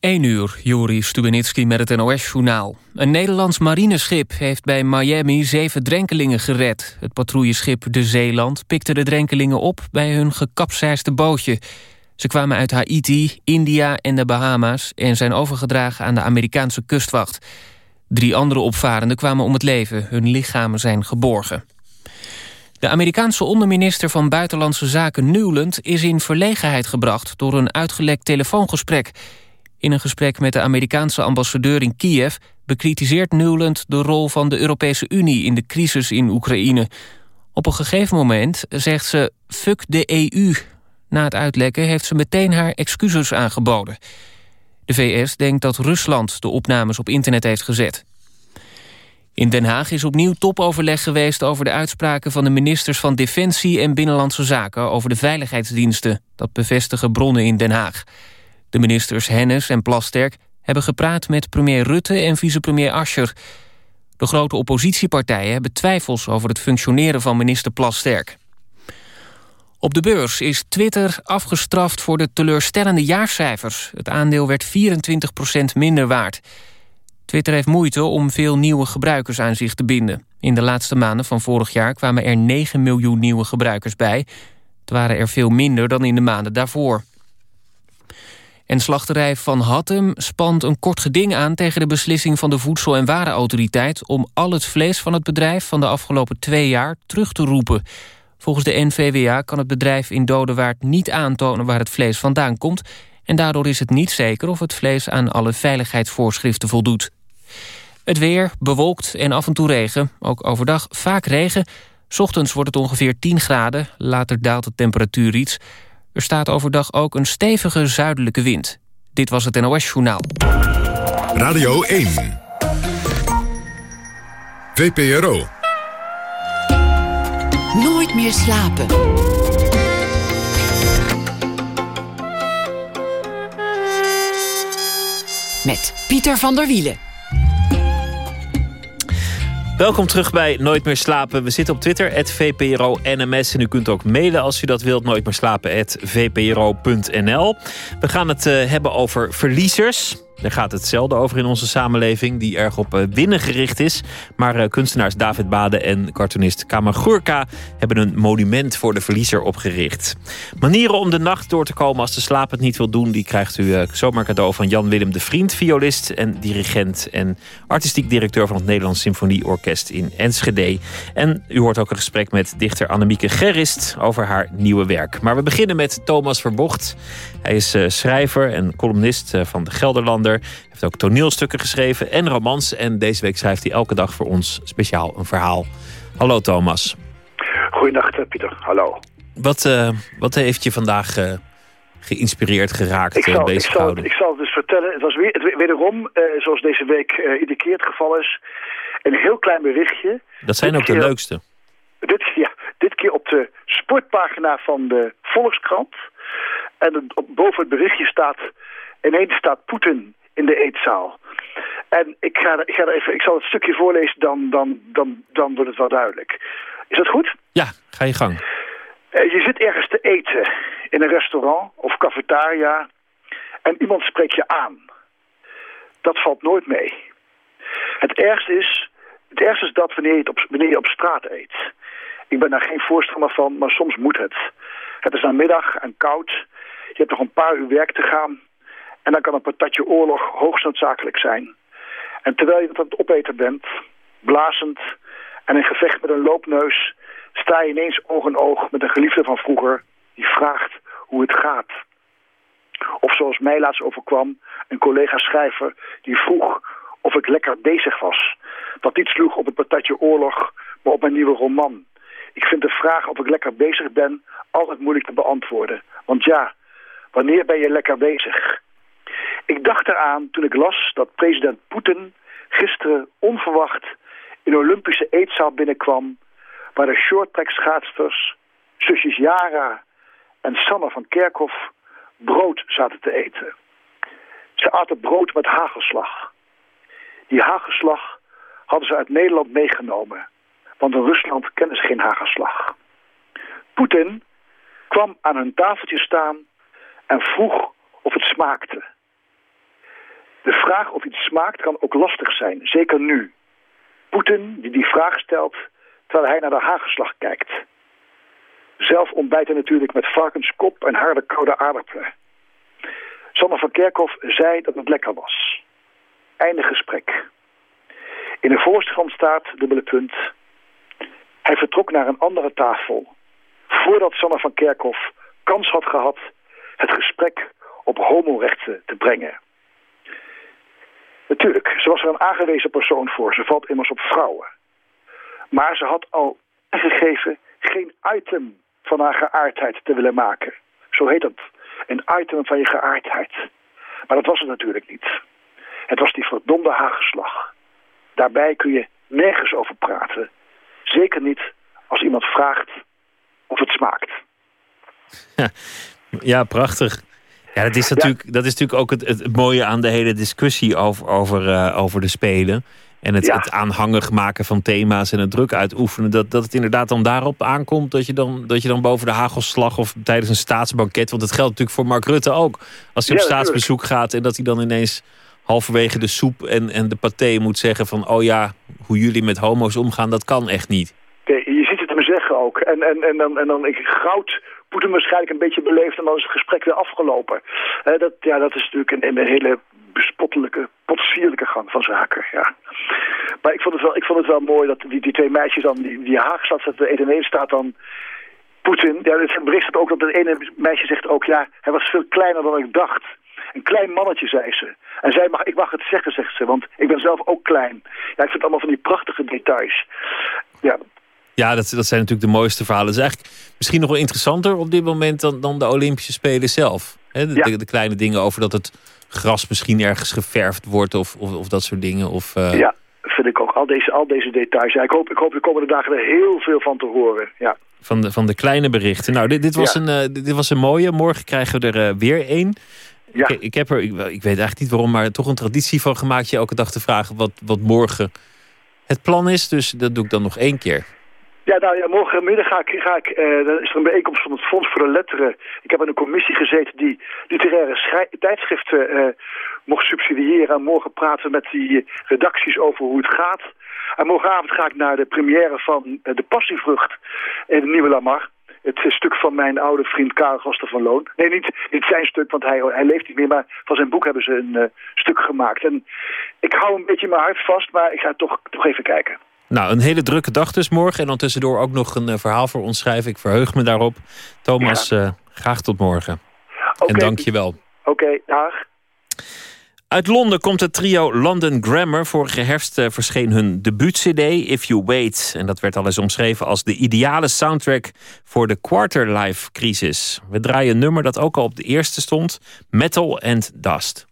1 uur, Juri Stubenitski met het NOS-journaal. Een Nederlands marineschip heeft bij Miami zeven drenkelingen gered. Het patrouilleschip De Zeeland pikte de drenkelingen op... bij hun gekapseisde bootje. Ze kwamen uit Haiti, India en de Bahama's... en zijn overgedragen aan de Amerikaanse kustwacht. Drie andere opvarenden kwamen om het leven. Hun lichamen zijn geborgen. De Amerikaanse onderminister van Buitenlandse Zaken Newland... is in verlegenheid gebracht door een uitgelekt telefoongesprek... In een gesprek met de Amerikaanse ambassadeur in Kiev... bekritiseert Newland de rol van de Europese Unie in de crisis in Oekraïne. Op een gegeven moment zegt ze fuck de EU. Na het uitlekken heeft ze meteen haar excuses aangeboden. De VS denkt dat Rusland de opnames op internet heeft gezet. In Den Haag is opnieuw topoverleg geweest over de uitspraken van de ministers van Defensie en Binnenlandse Zaken over de veiligheidsdiensten. Dat bevestigen bronnen in Den Haag. De ministers Hennis en Plasterk hebben gepraat met premier Rutte en vicepremier Ascher. De grote oppositiepartijen hebben twijfels over het functioneren van minister Plasterk. Op de beurs is Twitter afgestraft voor de teleurstellende jaarcijfers. Het aandeel werd 24% minder waard. Twitter heeft moeite om veel nieuwe gebruikers aan zich te binden. In de laatste maanden van vorig jaar kwamen er 9 miljoen nieuwe gebruikers bij. Het waren er veel minder dan in de maanden daarvoor. En slachterij Van Hattem spant een kort geding aan... tegen de beslissing van de Voedsel- en Warenautoriteit... om al het vlees van het bedrijf van de afgelopen twee jaar terug te roepen. Volgens de NVWA kan het bedrijf in Dodewaard niet aantonen... waar het vlees vandaan komt... en daardoor is het niet zeker of het vlees aan alle veiligheidsvoorschriften voldoet. Het weer, bewolkt en af en toe regen. Ook overdag vaak regen. Ochtends wordt het ongeveer 10 graden. Later daalt de temperatuur iets... Er staat overdag ook een stevige zuidelijke wind. Dit was het NOS Journaal. Radio 1. VPRO. Nooit meer slapen. Met Pieter van der Wielen. Welkom terug bij Nooit meer slapen. We zitten op Twitter, @vpro_nms en u kunt ook mailen als u dat wilt, nooit meer slapen, vpro.nl. We gaan het uh, hebben over verliezers. Daar gaat het zelden over in onze samenleving, die erg op eh, winnen gericht is. Maar uh, kunstenaars David Bade en cartoonist Kamagurka hebben een monument voor de verliezer opgericht. Manieren om de nacht door te komen als de slaap het niet wil doen, die krijgt u uh, zomaar cadeau van Jan-Willem de Vriend, violist en dirigent en artistiek directeur van het Nederlands Symfonieorkest in Enschede. En u hoort ook een gesprek met dichter Annemieke Gerrist over haar nieuwe werk. Maar we beginnen met Thomas Verbocht. Hij is schrijver en columnist van de Gelderlander hij heeft ook toneelstukken geschreven en romans. En deze week schrijft hij elke dag voor ons speciaal een verhaal. Hallo Thomas. Goedenacht Pieter, hallo. Wat, uh, wat heeft je vandaag uh, geïnspireerd, geraakt, ik zal, bezig ik zal, ik zal het dus vertellen. Het was weer, het, wederom, uh, zoals deze week iedere keer het geval is... een heel klein berichtje. Dat zijn ook de leukste. Dit, ja, dit keer op de sportpagina van de Volkskrant. En op, boven het berichtje staat... ineens staat Poetin in de eetzaal. En ik ga, ik ga er even, ik zal het stukje voorlezen, dan, dan, dan, dan wordt het wel duidelijk. Is dat goed? Ja, ga je gang. Uh, je zit ergens te eten in een restaurant of cafetaria en iemand spreekt je aan. Dat valt nooit mee. Het ergste is, het ergste is dat wanneer je, op, wanneer je op straat eet. Ik ben daar geen voorstander van, maar soms moet het. Het is namiddag en koud. Je hebt nog een paar uur werk te gaan. En dan kan een patatje oorlog hoogst noodzakelijk zijn. En terwijl je aan het opeten bent, blazend en in gevecht met een loopneus... sta je ineens oog in oog met een geliefde van vroeger... die vraagt hoe het gaat. Of zoals mij laatst overkwam, een collega-schrijver die vroeg of ik lekker bezig was. Dat niet sloeg op het patatje oorlog, maar op mijn nieuwe roman. Ik vind de vraag of ik lekker bezig ben altijd moeilijk te beantwoorden. Want ja, wanneer ben je lekker bezig? Ik dacht eraan toen ik las dat president Poetin gisteren onverwacht in de Olympische eetzaal binnenkwam... waar de shorttrack schaatsters, zusjes Yara en Sanne van Kerkhoff brood zaten te eten. Ze aten brood met hagelslag. Die hagelslag hadden ze uit Nederland meegenomen, want in Rusland kennen ze geen hagelslag. Poetin kwam aan hun tafeltje staan en vroeg of het smaakte. De vraag of iets smaakt kan ook lastig zijn, zeker nu. Poetin die die vraag stelt terwijl hij naar de hagelslag kijkt. Zelf ontbijt hij natuurlijk met varkenskop en harde koude aardappelen. Sander van Kerkhoff zei dat het lekker was. Einde gesprek. In de voorstand staat, dubbele punt... Hij vertrok naar een andere tafel... voordat Sanne van Kerkhoff kans had gehad... het gesprek op homorechten te brengen. Natuurlijk, ze was er een aangewezen persoon voor. Ze valt immers op vrouwen. Maar ze had al gegeven geen item van haar geaardheid te willen maken. Zo heet het. Een item van je geaardheid. Maar dat was het natuurlijk niet. Het was die verdomde hagelslag. Daarbij kun je nergens over praten. Zeker niet als iemand vraagt of het smaakt. Ja, ja prachtig. Ja, dat is natuurlijk, dat is natuurlijk ook het, het, mooie aan de hele discussie over, over, uh, over de Spelen. En het, het aanhangig maken van thema's en het druk uitoefenen. Dat, dat het inderdaad dan daarop aankomt dat je dan, dat je dan boven de hagelslag of tijdens een staatsbanket. Want dat geldt natuurlijk voor Mark Rutte ook. Als hij op staatsbezoek gaat en dat hij dan ineens halverwege de soep en, en de paté moet zeggen van... oh ja, hoe jullie met homo's omgaan, dat kan echt niet. Nee, je ziet het hem zeggen ook. En, en, en dan, en dan ik, goud Poetin waarschijnlijk een beetje beleefd en dan is het gesprek weer afgelopen. dat, ja, dat is natuurlijk een, een hele bespottelijke, potsierlijke gang van zaken. Ja. Maar ik vond het wel, ik vond het wel mooi dat die, die twee meisjes dan, die, Haag staat, de ene en staat dan Poetin. Ja, het bericht ook dat het ene meisje zegt ook, ja, hij was veel kleiner dan ik dacht. Een klein mannetje, zei ze. En zij mag, ik mag het zeggen, zegt ze, want ik ben zelf ook klein. Ja, ik vind allemaal van die prachtige details. Ja, ja, dat, dat zijn natuurlijk de mooiste verhalen. Dat is eigenlijk misschien nog wel interessanter op dit moment dan, dan de Olympische Spelen zelf. de, de, kleine dingen over dat het gras misschien ergens geverfd wordt of, of, of dat soort dingen. Of, uh... Ja, vind ik ook. Al deze, al deze details. Ja, ik, hoop, ik hoop de komende dagen er heel veel van te horen. Ja. Van, de, van de kleine berichten. Nou, dit, dit, was, een, uh, dit was een mooie. Morgen krijgen we er uh, weer één. Ja. Ik, ik, heb er, ik, ik, weet eigenlijk niet waarom, maar toch een traditie van gemaakt... je elke dag te vragen wat, wat morgen het plan is. Dus dat doe ik dan nog één keer. Ja, nou ja, morgenmiddag ga ik, ga ik uh, is er een bijeenkomst van het Fonds voor de Letteren. Ik heb in een commissie gezeten die literaire tijdschriften uh, mocht subsidiëren. En morgen praten we met die redacties over hoe het gaat. En morgenavond ga ik naar de première van uh, De Passievrucht in de Nieuwe Lamar. Het stuk van mijn oude vriend Karel Gasten van Loon. Nee, niet, niet zijn stuk, want hij, hij leeft niet meer. Maar van zijn boek hebben ze een stuk gemaakt. En ik hou een beetje mijn hart vast, maar ik ga toch, toch even kijken. Nou, een hele drukke dag dus morgen. En dan tussendoor ook nog een uh, verhaal voor ons schrijven. Ik verheug me daarop. Thomas, ja. uh, graag tot morgen. Okay. En dank je wel. Oké, okay, dag. Uit Londen komt het trio London Grammar. Vorige herfst uh, verscheen hun debuut-cd If You Wait. En dat werd al eens omschreven als de ideale soundtrack... voor de quarterlife-crisis. We draaien een nummer dat ook al op de eerste stond. Metal and Dust.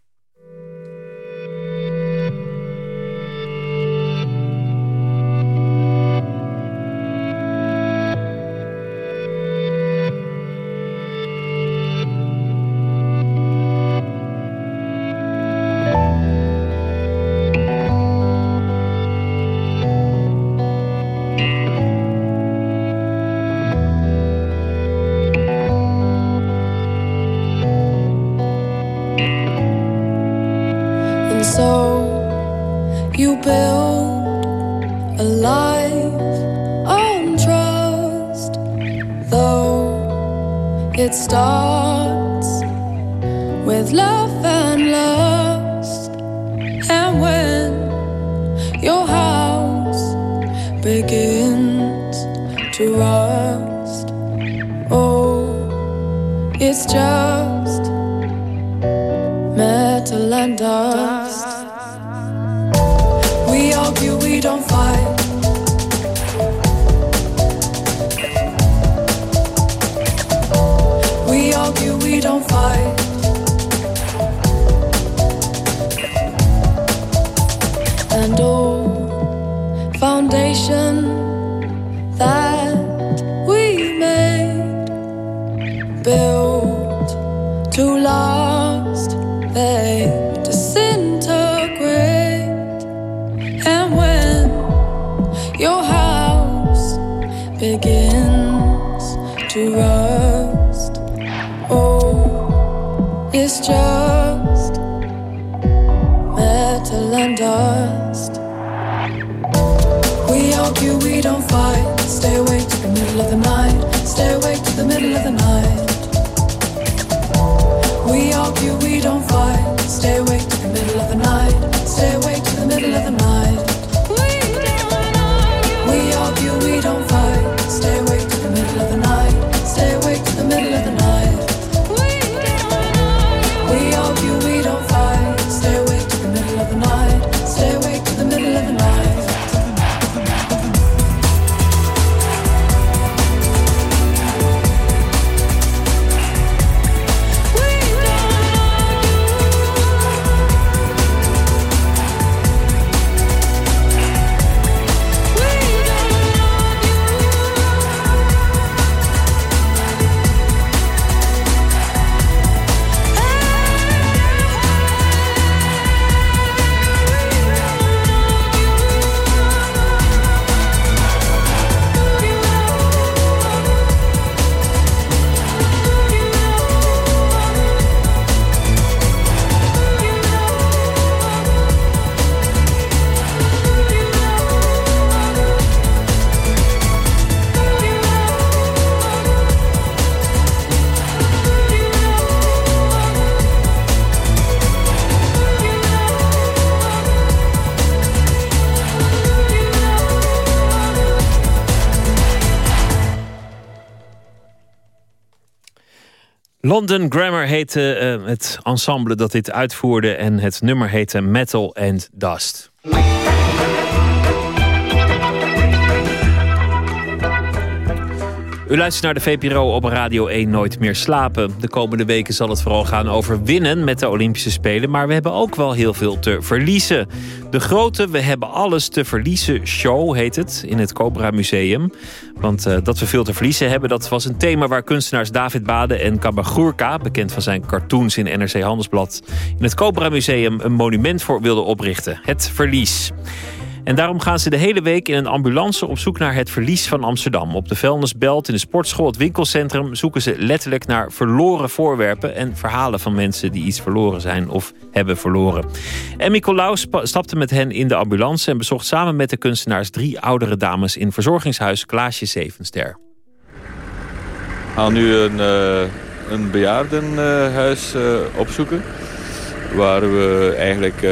London Grammar heette eh, het ensemble dat dit uitvoerde... en het nummer heette Metal and Dust. U luistert naar de VPRO op Radio 1 Nooit meer slapen. De komende weken zal het vooral gaan over winnen met de Olympische Spelen. Maar we hebben ook wel heel veel te verliezen. De grote We hebben alles te verliezen show heet het in het Cobra Museum. Want uh, dat we veel te verliezen hebben, dat was een thema waar kunstenaars David Bade en Kabagurka, bekend van zijn cartoons in NRC Handelsblad, in het Cobra Museum een monument voor wilden oprichten. Het verlies. En daarom gaan ze de hele week in een ambulance op zoek naar het verlies van Amsterdam. Op de vuilnisbelt, in de sportschool, het winkelcentrum zoeken ze letterlijk naar verloren voorwerpen en verhalen van mensen die iets verloren zijn of hebben verloren. Emmy Colau stapte met hen in de ambulance en bezocht samen met de kunstenaars drie oudere dames in verzorgingshuis Klaasje Zevenster. Gaan nu een, uh, een bejaardenhuis uh, opzoeken. Waar we eigenlijk uh,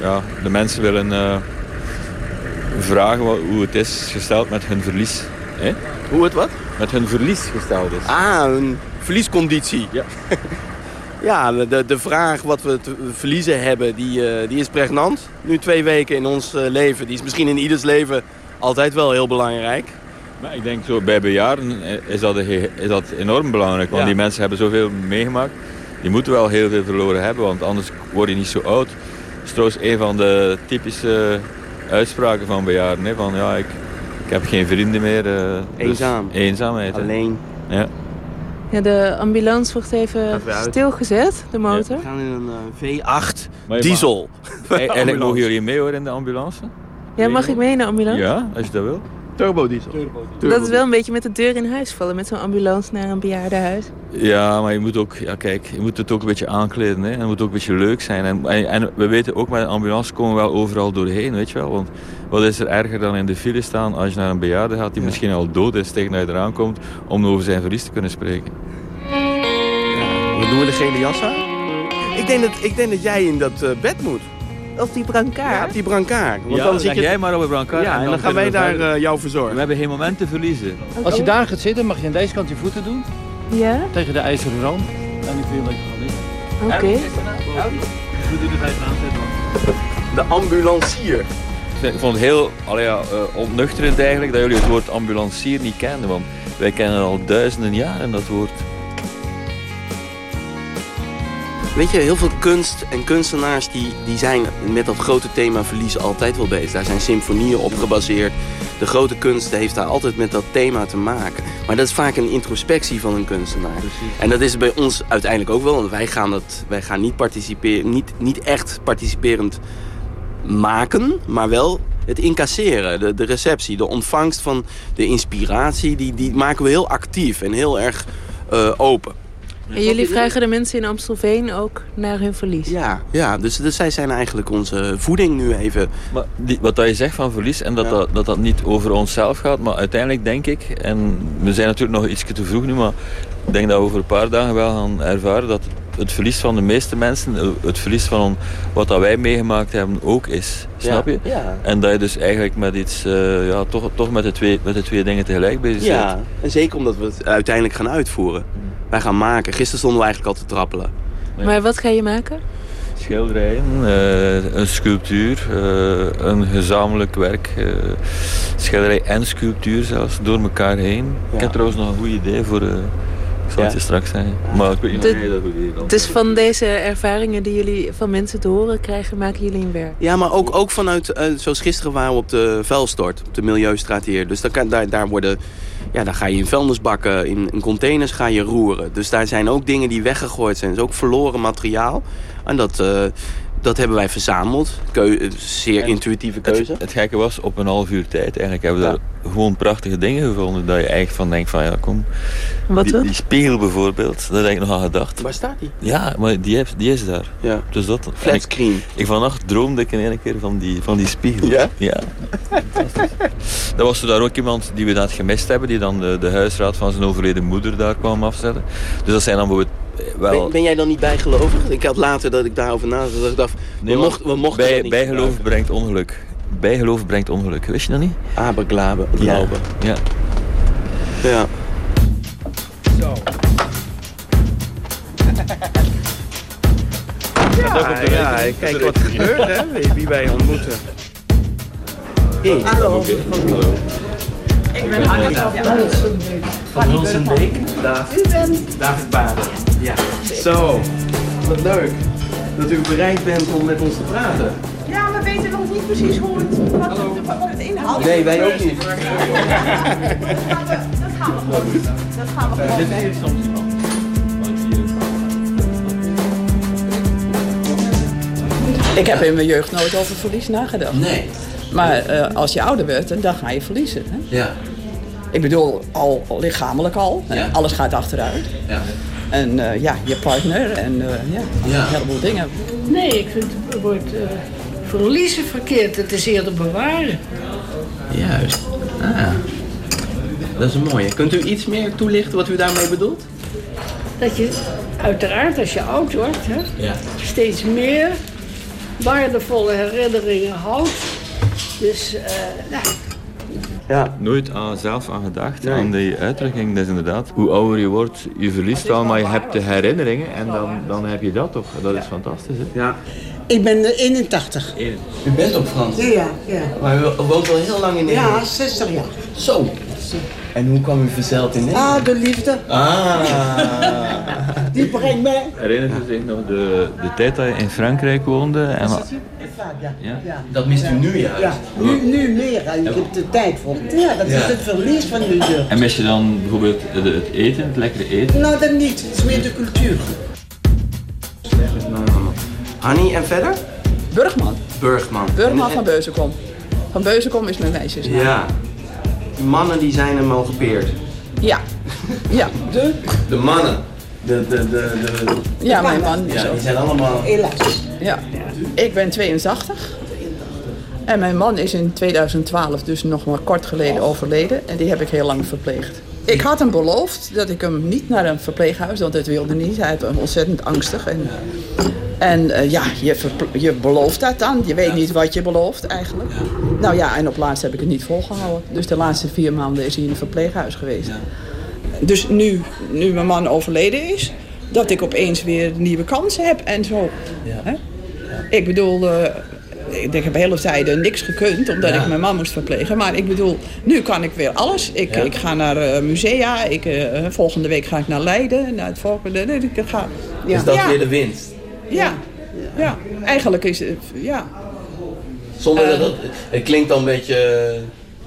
ja, de mensen willen vragen hoe het is gesteld met hun verlies. Hè? Hoe het wat? Met hun verlies gesteld is. Ah, een verliesconditie. Ja. ja, de, de vraag wat we te verliezen hebben, die, uh, die is pregnant. Nu twee weken in ons uh, leven. Die is misschien in ieders leven altijd wel heel belangrijk. Maar ik denk zo bij bejaarden is dat, is dat enorm belangrijk. Want ja. die mensen hebben zoveel meegemaakt. Die moeten wel heel veel verloren hebben, want anders word je niet zo oud. Dat is trouwens een van de typische uitspraken van bejaarden. Hè? Van ja, ik, ik heb geen vrienden meer. Uh, Eenzaam. Dus eenzaamheid. Alleen. Ja. Ja, de ambulance wordt even stilgezet, de motor. Ja, we gaan in een uh, V8 maar diesel. Mag, eigenlijk mogen jullie mee hoor in de ambulance? Ja, mag ik mee in de ambulance? Ja, als je dat wil. Turbo diesel. Turbo. Dat is wel een beetje met de deur in huis vallen, met zo'n ambulance naar een bejaardenhuis. Ja, maar je moet ook, ja kijk, je moet het ook een beetje aankleden. Hè? En het moet ook een beetje leuk zijn. En, en, en, we weten ook, met een ambulance komen we wel overal doorheen, weet je wel. Want wat is er erger dan in de file staan als je naar een bejaarde gaat die ja. misschien al dood is tegen dat je eraan komt, om over zijn verlies te kunnen spreken. Ja, we doen we de gele jas aan? Ik denk dat, ik denk dat jij in dat uh, bed moet. Op die brancard? Ja, op die brancard. Want ja, dan zit je... jij maar op een brancard. Ja, en dan, dan gaan wij daar uh, jou verzorgen. We hebben geen moment te verliezen. Okay. Als je daar gaat zitten, mag je aan deze kant je voeten doen. Ja. Tegen de ijzeren rand. En die kun je een beetje gaan liggen. Oké. Okay. We doen het even aanzetten. De ambulancier. Ik vond het heel allee, ja, uh, ontnuchterend eigenlijk dat jullie het woord ambulancier niet kenden. Want wij kennen al duizenden jaren dat woord. Weet je, heel veel kunst en kunstenaars die, die zijn met dat grote thema verlies altijd wel bezig. Daar zijn symfonieën op gebaseerd. De grote kunst heeft daar altijd met dat thema te maken. Maar dat is vaak een introspectie van een kunstenaar. Precies. En dat is bij ons uiteindelijk ook wel. Want wij gaan, dat, wij gaan niet, participeren, niet, niet echt participerend maken, maar wel het incasseren, de, de receptie, de ontvangst van de inspiratie, die, die maken we heel actief en heel erg uh, open. En jullie vragen de mensen in Amstelveen ook naar hun verlies? Ja, ja dus, dus zij zijn eigenlijk onze voeding nu even. Maar die, wat dat je zegt van verlies en dat, dat, dat dat niet over onszelf gaat, maar uiteindelijk denk ik, en we zijn natuurlijk nog iets te vroeg nu, maar ik denk dat we over een paar dagen wel gaan ervaren dat het verlies van de meeste mensen, eh, het verlies van wat dat wij meegemaakt hebben ook is. Snap je? Ja. En dat je dus eigenlijk met iets, eh, ja, toch, toch met, de twee, met de twee dingen tegelijk bezig Ja, bent. en zeker omdat we het uiteindelijk gaan uitvoeren. Wij gaan maken. Gisteren stonden we eigenlijk al te trappelen. Maar wat ga je maken? Schilderijen, eh, een sculptuur, eh, een gezamenlijk werk. eh, schilderij en sculptuur zelfs, door elkaar heen. Ik heb trouwens nog een goed idee voor... ik zal het Ja. je straks zeggen. Maar ik weet niet De- jij dat goed idee dan. Dus van deze ervaringen die jullie van mensen te horen krijgen, maken jullie een werk? Ja, maar ook, ook vanuit, eh, zoals gisteren waren we op de vuilstort, op de Milieustraat hier. Dus daar, kan, daar, daar worden, ja, daar ga je in vuilnisbakken, in, in containers ga je roeren. Dus daar zijn ook dingen die weggegooid zijn. Dus ook verloren materiaal. En dat, eh, dat hebben wij verzameld. Keu eh, zeer intuïtieve keuze. Het, het gekke was, op een half uur tijd, eigenlijk hebben we daar gewoon prachtige dingen gevonden. Dat je eigenlijk van denkt van, ja kom, Wat die, spiegel bijvoorbeeld, daar heb ik nog aan gedacht. Waar staat die? Ja, maar die, heeft, die is daar. Ja. Dus dat, en Flat ik, screen. ik vannacht droomde ik in één keer van die, van die spiegel. Ja? Ja. Dan was er daar ook iemand die we net gemist hebben, die dan de, de huisraad van zijn overleden moeder daar kwam afzetten. Dus dat zijn dan bijvoorbeeld wel... Ben, ben jij dan niet bijgelovig? Ik had later dat ik daarover nadacht. Dat ik dacht, Nee, we, mochten, we mochten bij, dat niet bijgeloof gebruiken. brengt ongeluk. Bijgeloof brengt ongeluk, wist je dat niet? Aberglaben, Ja. ja. Ja. Ja, ja, kijk wat er gebeurt, hè? Wie- wij ontmoeten. Hey. Hallo. Ik ben Annika van Hulsenbeek. David. David Baden. Ja. Zo, wat leuk. Dat u bereid bent om met ons te praten. Ja, we weten nog niet precies hoe het, wat, het, wat het inhoudt. Nee, wij ook niet. Dat gaan we, dat gaan we gewoon doen. Dat gaan we gewoon doen. Ik heb in mijn jeugd nooit over verlies nagedacht. Nee. Maar eh, als je ouder wordt, dan ga je verliezen. Hè? Ja. Ik bedoel, al lichamelijk al. Ja. Alles gaat achteruit. Ja. En eh, ja, je partner en eh, ja, Ja. een heleboel dingen. Nee, ik vind het woord eh, verliezen verkeerd. Het is eerder bewaren. Juist. Ah. Dat is een mooie. Kunt u iets meer toelichten wat u daarmee bedoelt? Dat je uiteraard als je oud wordt, hè, Ja. steeds meer waardevolle herinneringen houdt. Dus eh, nou, Ja. Nooit aan, zelf aan gedacht, aan die uitdrukking. Dat is inderdaad, hoe ouder je wordt, je verliest wel, maar je hebt de herinneringen en dan, dan heb je dat toch. Dat is fantastisch, hè? Ja. Ik ben eh, 81. U bent ook Frans? Ja, ja. Maar u woont wel heel lang in Nederland? Ja, 60 jaar. Zo. En hoe kwam u verzeild in Nederland? Ah, de liefde. Ah. Die brengt mij. Herinnert u zich nog de, de tijd dat je in Frankrijk woonde? En wat- Ja. Ja? Dat mist u nu juist? Ja, nu, nu meer. Je hebt de tijd voor. Ja, dat Ja. is het verlies van de jeugd. En mis je dan bijvoorbeeld het eten, het lekkere eten? Nou, dat niet. Het is meer de cultuur. Hanny en verder? Burgman. Burgman. Burgman van Beuzenkom. Van Beuzenkom is mijn meisjesnaam. Ja. Die mannen die zijn hem al gepeerd. Ja. Ja. De? De mannen. De, de, de, de... Ja, mijn man Ja, die zijn allemaal... Helaas. Ja. Ik ben 82. En mijn man is in 2012, dus nog maar kort geleden, overleden. En die heb ik heel lang verpleegd. Ik had hem beloofd dat ik hem niet naar een verpleeghuis, want dat wilde niet. Hij was ontzettend angstig. En, en eh, ja, je, je belooft dat dan. Je weet niet wat je belooft eigenlijk. Nou ja, en op laatst heb ik het niet volgehouden. Dus de laatste vier maanden is hij in een verpleeghuis geweest. Dus nu, nu mijn man overleden is, dat ik opeens weer nieuwe kansen heb en zo. Hè? Ik bedoel, eh, ik heb hele tijden niks gekund omdat Ja. ik mijn man moest verplegen. Maar ik bedoel, nu kan ik weer alles. Ik, Ja. ik ga naar eh, musea, ik, eh, volgende week ga ik naar Leiden, naar het volk. nee, Ik ga, ja. Is dat weer de winst? Ja. ja, eigenlijk is het, ja. Zonder dat Eh. het... Het klinkt dan een beetje... eh,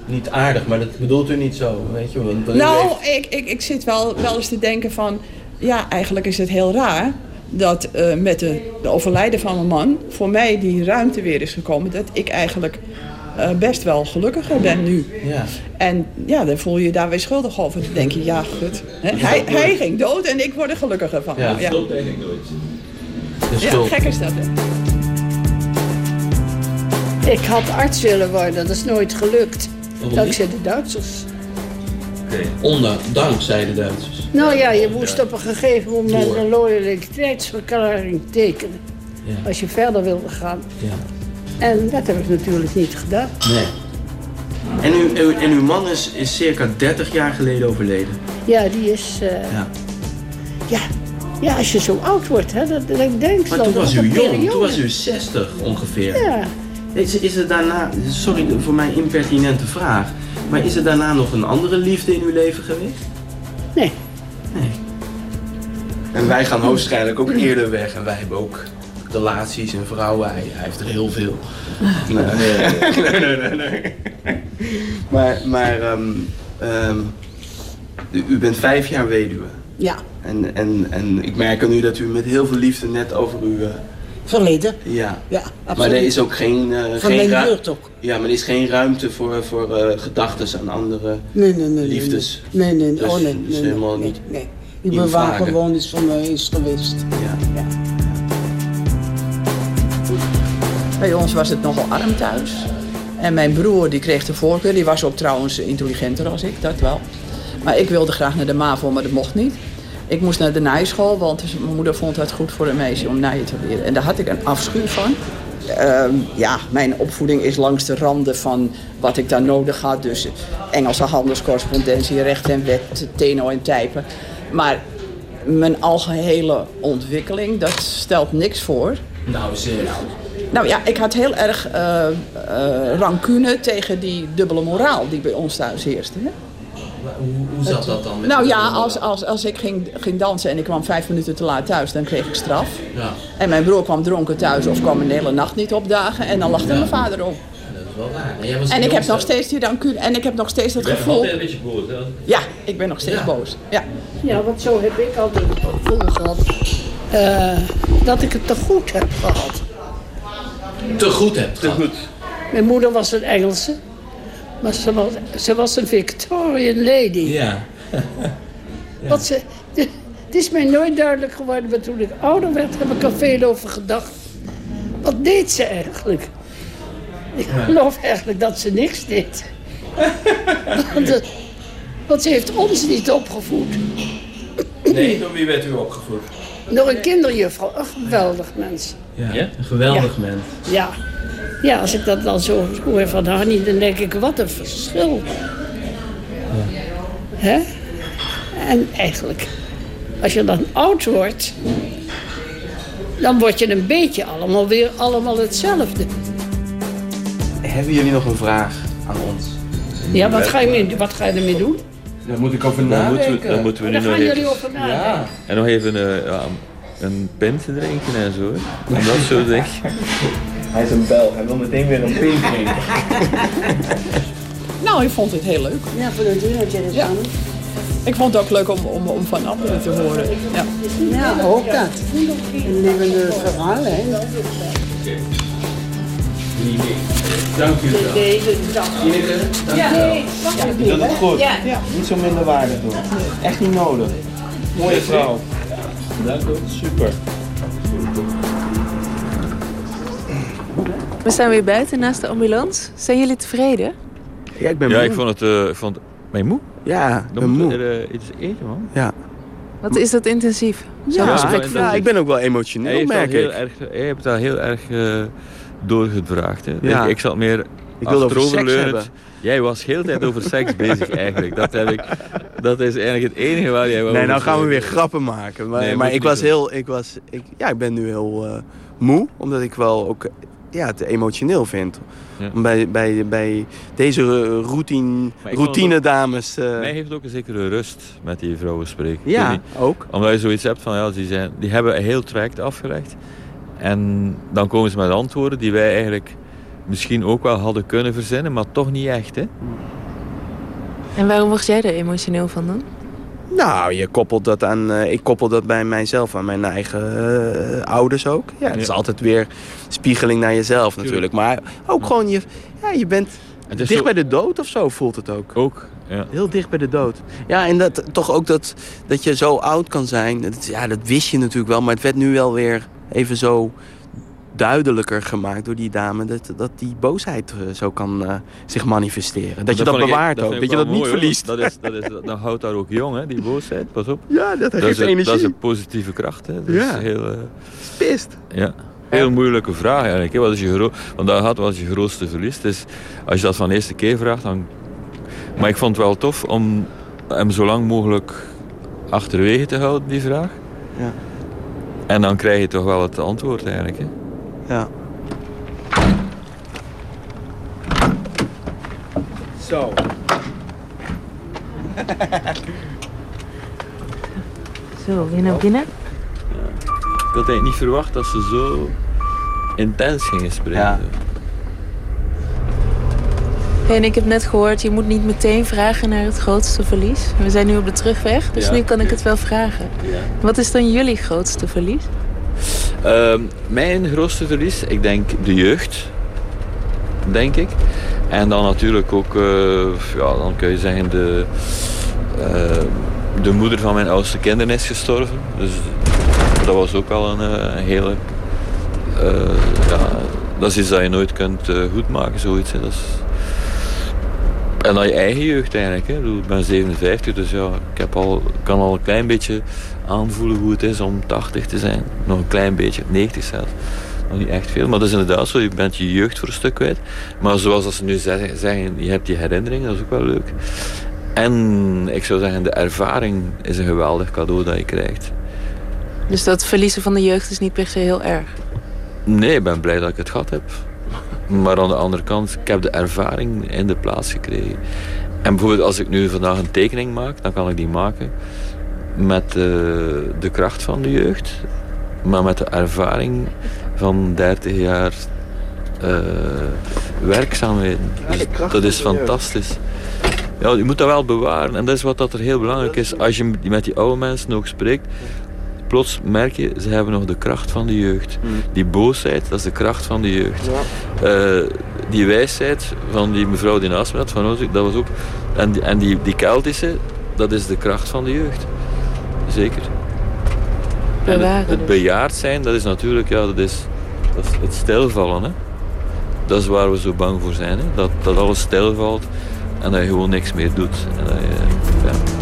Niet aardig, maar dat bedoelt u niet zo, weet je. Want Nou, heeft- ik, ik, ik zit wel, wel eens te denken van... Ja, eigenlijk is het heel raar dat eh, met de, de overlijden van mijn man... voor mij die ruimte weer is gekomen. Dat ik eigenlijk eh, best wel gelukkiger ben nu. Ja. En ja, dan voel je je daar weer schuldig over. Dan denk je, ja, goed. Hè, Hij, hij ging dood en ik word er gelukkiger van. Ja. ja. De Ja, schuld. gek is dat, hè? Ik had arts willen worden, dat is nooit gelukt. Dankzij de Duitsers. Onder, dankzij de Duitsers. Nou ja, je moest op een gegeven moment Door. een loyaliteitsverklaring tekenen. Ja. Als je verder wilde gaan. Ja. En dat heb ik natuurlijk niet gedaan. Nee. En, uw, en uw man is, is circa 30 jaar geleden overleden. Ja, die is... eh, Ja. ja. ja, als je zo oud wordt, hè, dat, dat ik denk Maar toen was u jong, periode. toen was u 60 ongeveer. Ja. Is, is er daarna, sorry voor mijn impertinente vraag, maar is er daarna nog een andere liefde in uw leven geweest? Nee. Nee. En wij gaan waarschijnlijk ook eerder weg en wij hebben ook relaties en vrouwen. Hij, hij heeft er heel veel. Nee, nee, nee, nee. nee. Maar, maar ehm, ehm, u, u bent vijf jaar weduwe. Ja. En, en, en ik merk aan u dat u met heel veel liefde net over uw... eh, Verleden? ja. Ja, Maar absoluut. er is ook geen... eh, Van geen mijn ru- jeugd ook. Ja, maar er is geen ruimte voor, voor eh, gedachten aan andere Nee, nee, nee. liefdes. Nee, nee, Dus- oh nee. dus nee, nee, helemaal nee, niet. Nee. Ik ben waar gewoon iets van mij is geweest. Ja. Bij ons was het nogal arm thuis. En mijn broer die kreeg de voorkeur. Die was ook trouwens intelligenter als ik, dat wel. Maar ik wilde graag naar de MAVO, maar dat mocht niet. Ik moest naar de naaischool, want dus mijn moeder vond het goed voor een meisje om naaien te leren. En daar had ik een afschuw van. Ehm, ja, mijn opvoeding is langs de randen van wat ik daar nodig had. Dus Engelse handelscorrespondentie, recht en wet, teno en typen. Maar mijn algehele ontwikkeling, dat stelt niks voor. Nou, zeg. Nou ja, ik had heel erg eh, eh, rancune tegen die dubbele moraal die bij ons thuis heerste. Hè? Hoe, hoe zat dat dan? Met Nou ja, als, als, als ik ging, ging dansen en ik kwam vijf minuten te laat thuis, dan kreeg ik straf. Ja, En mijn broer kwam dronken thuis of kwam een hele nacht niet opdagen en dan lachte mijn vader om. dat is wel waar. En, jij was de En ik heb nog steeds die rancune en ik heb nog steeds het gevoel... een beetje boos, hè? Ja, ik ben nog steeds Ja. boos. Ja. Ja, want zo heb ik altijd het gevoel gehad eh, dat ik het te goed heb gehad. Te goed hebt Te goed. Mijn moeder was een Engelse, maar ze was, ze was een Victorian lady. Ja. Wat ze, het is mij nooit duidelijk geworden, maar toen ik ouder werd heb ik er veel over gedacht. Wat deed ze eigenlijk? Ik geloof eigenlijk dat ze niks deed. want, het- want ze heeft ons niet opgevoed. Nee, door wie werd u opgevoed? Door een kinderjuffrouw, een geweldig mens. Ja, een geweldig Ja. mens. Ja. Ja, als ik dat dan zo hoor van Hanny, dan denk ik, wat een verschil. Hè? En eigenlijk, als je dan oud wordt, dan word je een beetje allemaal weer allemaal hetzelfde. Hebben jullie nog een vraag aan ons? Ja, wat ga je, mee, wat ga je ermee doen? Daar moet ik over Dan moeten, we, nadenken. dan moeten we nu Daar nog gaan even... jullie over nadenken. Ja. En nog even eh, een pint drinken en zo. dat soort dingen. Hij is een bel. Hij wil meteen weer een pint drinken. Nou, ik vond het heel leuk. Ja, voor de deur dat je Ja. Ik vond het ook leuk om, om, om van anderen te horen. Ja. Ja, ook dat. Een levende verhaal, hè. Dank jullie wel. Nee, de dag. Ja. je wel. Nee, doet het goed. Ja. Niet zo minder waardig doen. Echt niet nodig. Mooie vrouw. Dank u. Super. We staan weer buiten naast de ambulance. Zijn jullie tevreden? Ja, ik ben Ja, moe. ik vond het... eh, ik vond, ben je moe? Ja, ik Dan ben moet moe. er eh, iets eten, man. Ja. Wat is dat intensief? Ja, vandaag. ja, ik ben ook wel emotioneel, al merk ik. erg, heeft daar heel erg eh, doorgevraagd. Hè. Ja. Ik, ik zat meer Ik wilde over seks hebben. Jij was heel tijd over seks bezig eigenlijk. Dat, heb ik, dat is eigenlijk het enige waar jij Nee, nou gaan we weer grappen maken. Maar, Nee, maar ik was doen. heel, ik was, ik, ja, ik ben nu heel eh, moe, omdat ik wel ook ja, het emotioneel vind. Ja. Om bij, bij, bij deze routine, routine dames. eh, Mij heeft ook een zekere rust met die vrouwen spreken. Ja, niet, ook. Omdat je zoiets hebt van, ja, die, zijn, die hebben een heel traject afgelegd. En dan komen ze met antwoorden die wij eigenlijk misschien ook wel hadden kunnen verzinnen, maar toch niet echt. Hè? En waarom word jij er emotioneel van dan? Nou, je koppelt dat aan, eh, ik koppel dat bij mijzelf, aan mijn eigen eh, ouders ook. Ja, het is altijd weer spiegeling naar jezelf natuurlijk. Maar ook gewoon, je, ja, je bent dicht zo- bij de dood of zo voelt het ook. Ook, ja. Heel dicht bij de dood. Ja, en dat, toch ook dat, dat je zo oud kan zijn. Dat, ja, dat wist je natuurlijk wel, maar het werd nu wel weer even zo duidelijker gemaakt door die dame. Dat, dat die boosheid eh, zo kan eh, zich manifesteren. Dat je dat ik- bewaart ook, dat je dat niet hoor. verliest. Dat, is, dat, is, dat houdt daar ook jong, hè, die boosheid. Pas op. Ja, dat geeft is, een- energie. Dat is een positieve kracht. Hè. Dat Ja. is heel, eh, Pist. ja. Heel moeilijke vraag eigenlijk. Hè. Wat is je gro- Want dat gaat wat is je grootste verlies. Dus als je dat van de eerste keer vraagt, dan... Maar ik vond het wel tof om hem zo lang mogelijk achterwege te houden, die vraag. Ja. En dan krijg je toch wel het antwoord eigenlijk. Hè. Ja. Zo. Zo, weer naar binnen. Ik had eigenlijk niet verwacht dat ze zo intens gingen spreken. Ja. En ik heb net gehoord, je moet niet meteen vragen naar het grootste verlies. We zijn nu op de terugweg, dus Ja. nu kan ik het wel vragen. Ja. Wat is dan jullie grootste verlies? Ehm, mijn grootste verlies, ik denk de jeugd. Denk ik. En dan natuurlijk ook, eh, ja, dan kun je zeggen, de, eh, de moeder van mijn oudste kinderen is gestorven. Dus dat was ook wel een eh, hele. eh, ja, dat is iets dat je nooit kunt goedmaken, zoiets. Hè. Dat is, en dan je eigen jeugd eigenlijk. Hè. Ik ben 57, dus ja, ik heb al, kan al een klein beetje aanvoelen hoe het is om 80 te zijn. Nog een klein beetje, 90 zelfs. Nog niet echt veel, maar dat is inderdaad zo. Je bent je jeugd voor een stuk kwijt. Maar zoals dat ze nu zeggen, zeggen, je hebt die herinneringen, dat is ook wel leuk. En ik zou zeggen, de ervaring is een geweldig cadeau dat je krijgt. Dus dat verliezen van de jeugd is niet per se heel erg. Nee, ik ben blij dat ik het gehad heb. Maar aan de andere kant, ik heb de ervaring in de plaats gekregen. En bijvoorbeeld als ik nu vandaag een tekening maak, dan kan ik die maken met eh, de kracht van de jeugd. Maar met de ervaring van 30 jaar eh, werkzaamheden. Dus dat is de fantastisch. Ja, je moet dat wel bewaren. En dat is wat dat er heel belangrijk is. Als je met die oude mensen ook spreekt, plots merk je, ze hebben nog de kracht van de jeugd. Die boosheid, dat is de kracht van de jeugd. Eh, die wijsheid van die mevrouw die naast me had, van dat was ook... En die, en die, die Keltische, dat is de kracht van de jeugd. Zeker. En het, dus. bejaard zijn, dat is natuurlijk, ja, dat is, dat is het stilvallen. Hè? Dat is waar we zo bang voor zijn. Hè? Dat, dat alles stilvalt en dat je gewoon niks meer doet. En dat je, ja.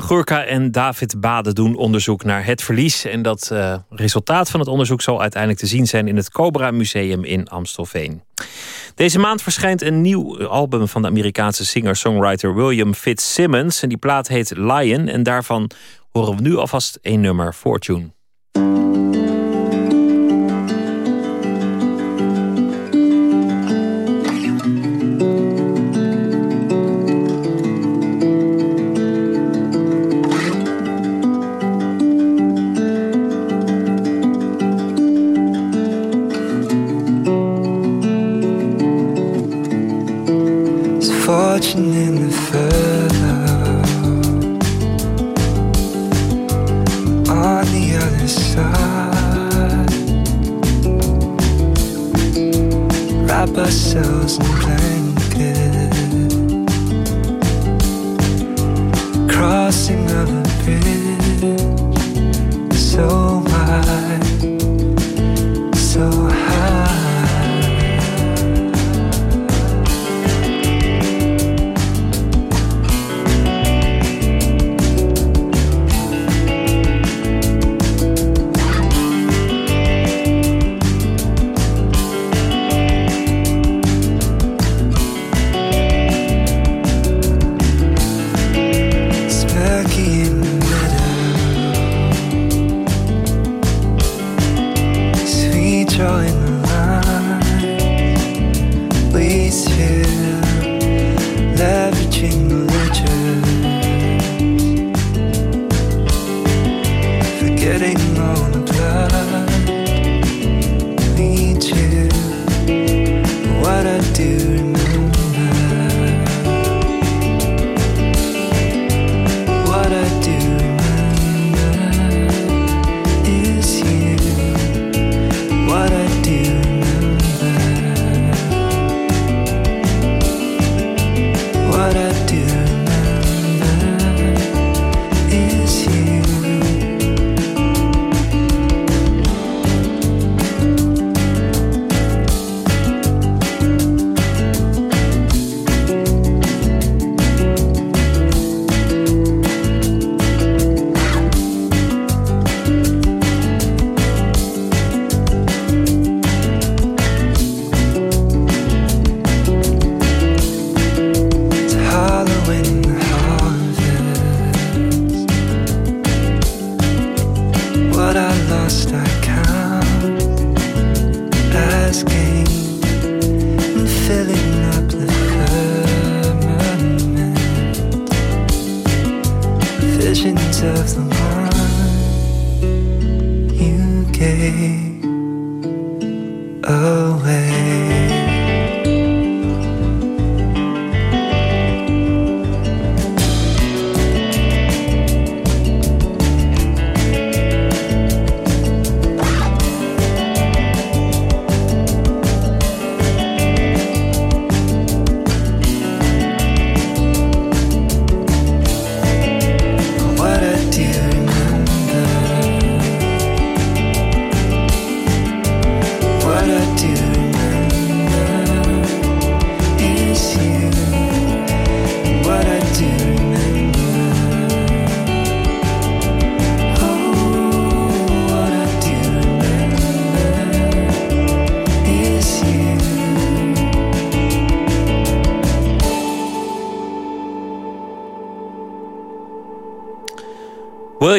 Gurka en David Bade doen onderzoek naar het verlies. En dat eh, resultaat van het onderzoek zal uiteindelijk te zien zijn in het Cobra Museum in Amstelveen. Deze maand verschijnt een nieuw album van de Amerikaanse singer-songwriter William Fitzsimmons. En die plaat heet Lion. En daarvan horen we nu alvast één nummer, Fortune.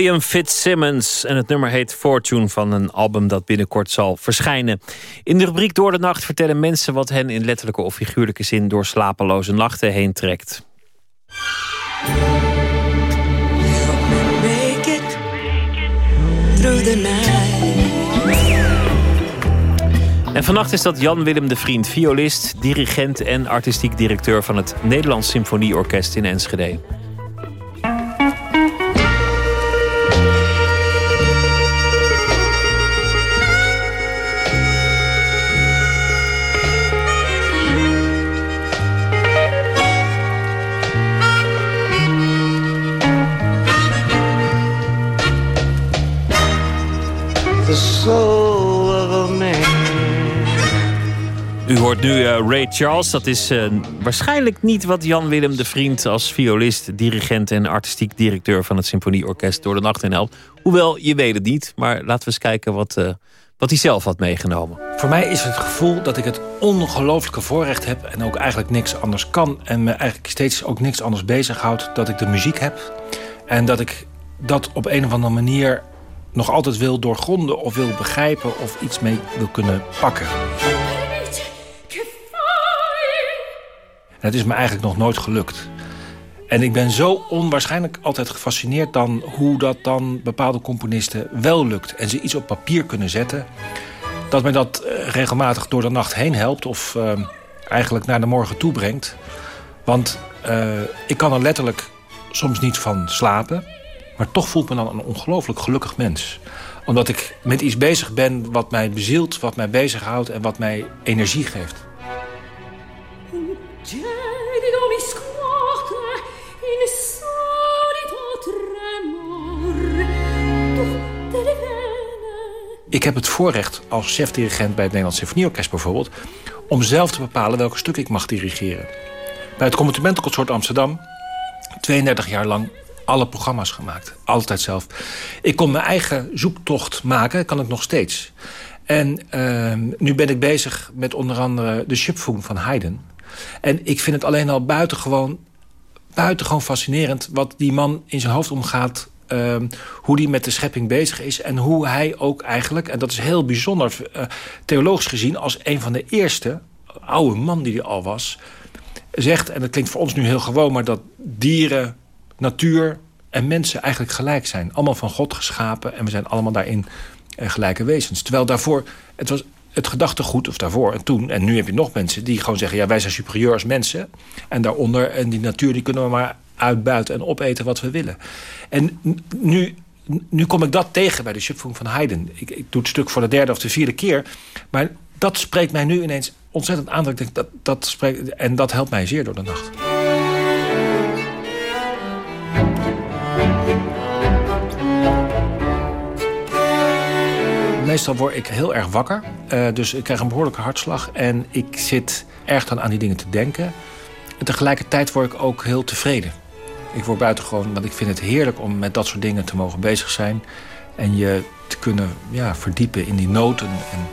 William Fitzsimmons en het nummer heet Fortune van een album dat binnenkort zal verschijnen. In de rubriek Door de Nacht vertellen mensen wat hen in letterlijke of figuurlijke zin door slapeloze nachten heen trekt. En vannacht is dat Jan Willem de Vriend, violist, dirigent en artistiek directeur van het Nederlands Symfonieorkest in Enschede. U hoort nu eh, Ray Charles. Dat is eh, waarschijnlijk niet wat Jan Willem de Vriend als violist, dirigent en artistiek directeur van het Symfonieorkest door de nacht in helpt. Hoewel, je weet het niet. Maar laten we eens kijken wat, eh, wat hij zelf had meegenomen. Voor mij is het gevoel dat ik het ongelooflijke voorrecht heb... en ook eigenlijk niks anders kan... en me eigenlijk steeds ook niks anders bezighoudt... dat ik de muziek heb. En dat ik dat op een of andere manier nog altijd wil doorgronden... of wil begrijpen of iets mee wil kunnen pakken. Het is me eigenlijk nog nooit gelukt. En ik ben zo onwaarschijnlijk altijd gefascineerd dan... hoe dat dan bepaalde componisten wel lukt. En ze iets op papier kunnen zetten... dat mij dat eh, regelmatig door de nacht heen helpt... of eh, eigenlijk naar de morgen toe brengt. Want eh, ik kan er letterlijk soms niet van slapen... maar toch voelt me dan een ongelooflijk gelukkig mens. Omdat ik met iets bezig ben wat mij bezielt, wat mij bezighoudt... en wat mij energie geeft. Ik heb het voorrecht als chef-dirigent bij het Nederlands Symfonieorkest bijvoorbeeld... om zelf te bepalen welke stuk ik mag dirigeren. Bij het Committementenconsort Amsterdam, 32 jaar lang alle programma's gemaakt. Altijd zelf. Ik kon mijn eigen zoektocht maken, kan ik nog steeds. En ehm, nu ben ik bezig met onder andere de Schöpfung van Haydn. En ik vind het alleen al buitengewoon, buitengewoon fascinerend... wat die man in zijn hoofd omgaat ehm, hoe die met de schepping bezig is... en hoe hij ook eigenlijk, en dat is heel bijzonder... eh, theologisch gezien als een van de eerste, oude man die hij al was... zegt, en dat klinkt voor ons nu heel gewoon... maar dat dieren, natuur en mensen eigenlijk gelijk zijn. Allemaal van God geschapen en we zijn allemaal daarin eh, gelijke wezens. Terwijl daarvoor, het was het gedachtegoed, of daarvoor en toen... en nu heb je nog mensen die gewoon zeggen... ja, wij zijn superieur als mensen. En daaronder, en die natuur, die kunnen we maar uitbuiten... en opeten wat we willen. En nu, nu kom ik dat tegen bij de Schöpfung van Haydn. Ik, ik doe het stuk voor de derde of de vierde keer. Maar dat spreekt mij nu ineens ontzettend aan. Dat, dat spreekt, en dat helpt mij zeer door de nacht. Meestal word ik heel erg wakker. Eh, dus ik krijg een behoorlijke hartslag. En ik zit erg dan aan die dingen te denken. En tegelijkertijd word ik ook heel tevreden. Ik word buitengewoon, want ik vind het heerlijk om met dat soort dingen te mogen bezig zijn. En je te kunnen ja, verdiepen in die noten. En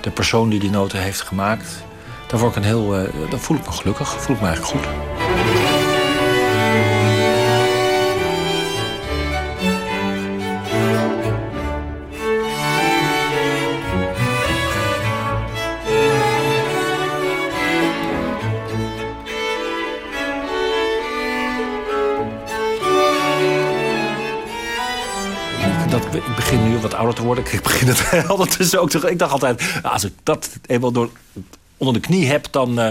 de persoon die die noten heeft gemaakt. Daar, word ik een heel, dan voel ik me gelukkig. Voel ik me eigenlijk goed. Ouder te worden. Ik begin het dus ook te, Ik dacht altijd, als ik dat eenmaal door, onder de knie heb, dan, uh,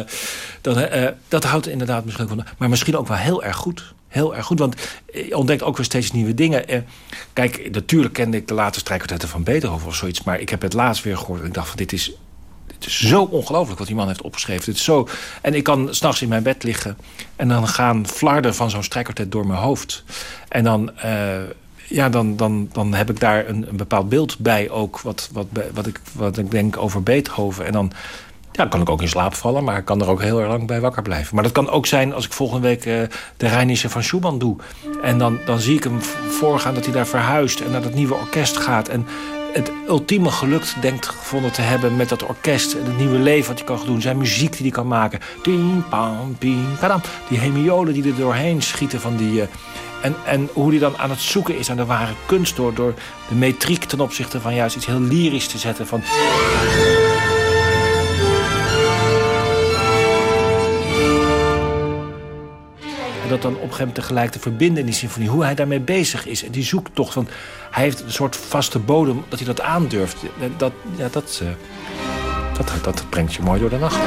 dan uh, dat houdt inderdaad misschien van. Maar misschien ook wel heel erg goed. Heel erg goed, want je ontdekt ook weer steeds nieuwe dingen. Kijk, natuurlijk kende ik de laatste strijkwartetten van Beethoven of zoiets. Maar ik heb het laatst weer gehoord en ik dacht van dit is, dit is zo ongelooflijk wat die man heeft opgeschreven. Dit is zo, en ik kan s'nachts in mijn bed liggen en dan gaan flarden van zo'n strijkwartet door mijn hoofd. En dan ja, dan, dan, dan heb ik daar een, een bepaald beeld bij ook. Wat, wat, wat, ik, wat ik denk over Beethoven. En dan ja, kan ik ook in slaap vallen, maar ik kan er ook heel erg lang bij wakker blijven. Maar dat kan ook zijn als ik volgende week uh, de Reinische van Schumann doe. En dan, dan zie ik hem voorgaan dat hij daar verhuist en naar dat nieuwe orkest gaat. En het ultieme geluk denkt gevonden te hebben met dat orkest. En het nieuwe leven wat hij kan doen. Zijn muziek die hij kan maken. Ding, pam, ping, padam. Die hemiolen die er doorheen schieten van die... Uh, en, en hoe hij dan aan het zoeken is aan de ware kunst... door, door de metriek ten opzichte van juist iets heel lyrisch te zetten. Van... Dat dan op een gegeven moment tegelijk te verbinden in die symfonie. Hoe hij daarmee bezig is. En die zoektocht. Want hij heeft een soort vaste bodem dat hij dat aandurft. Dat, ja, dat, uh, dat, dat brengt je mooi door de nacht.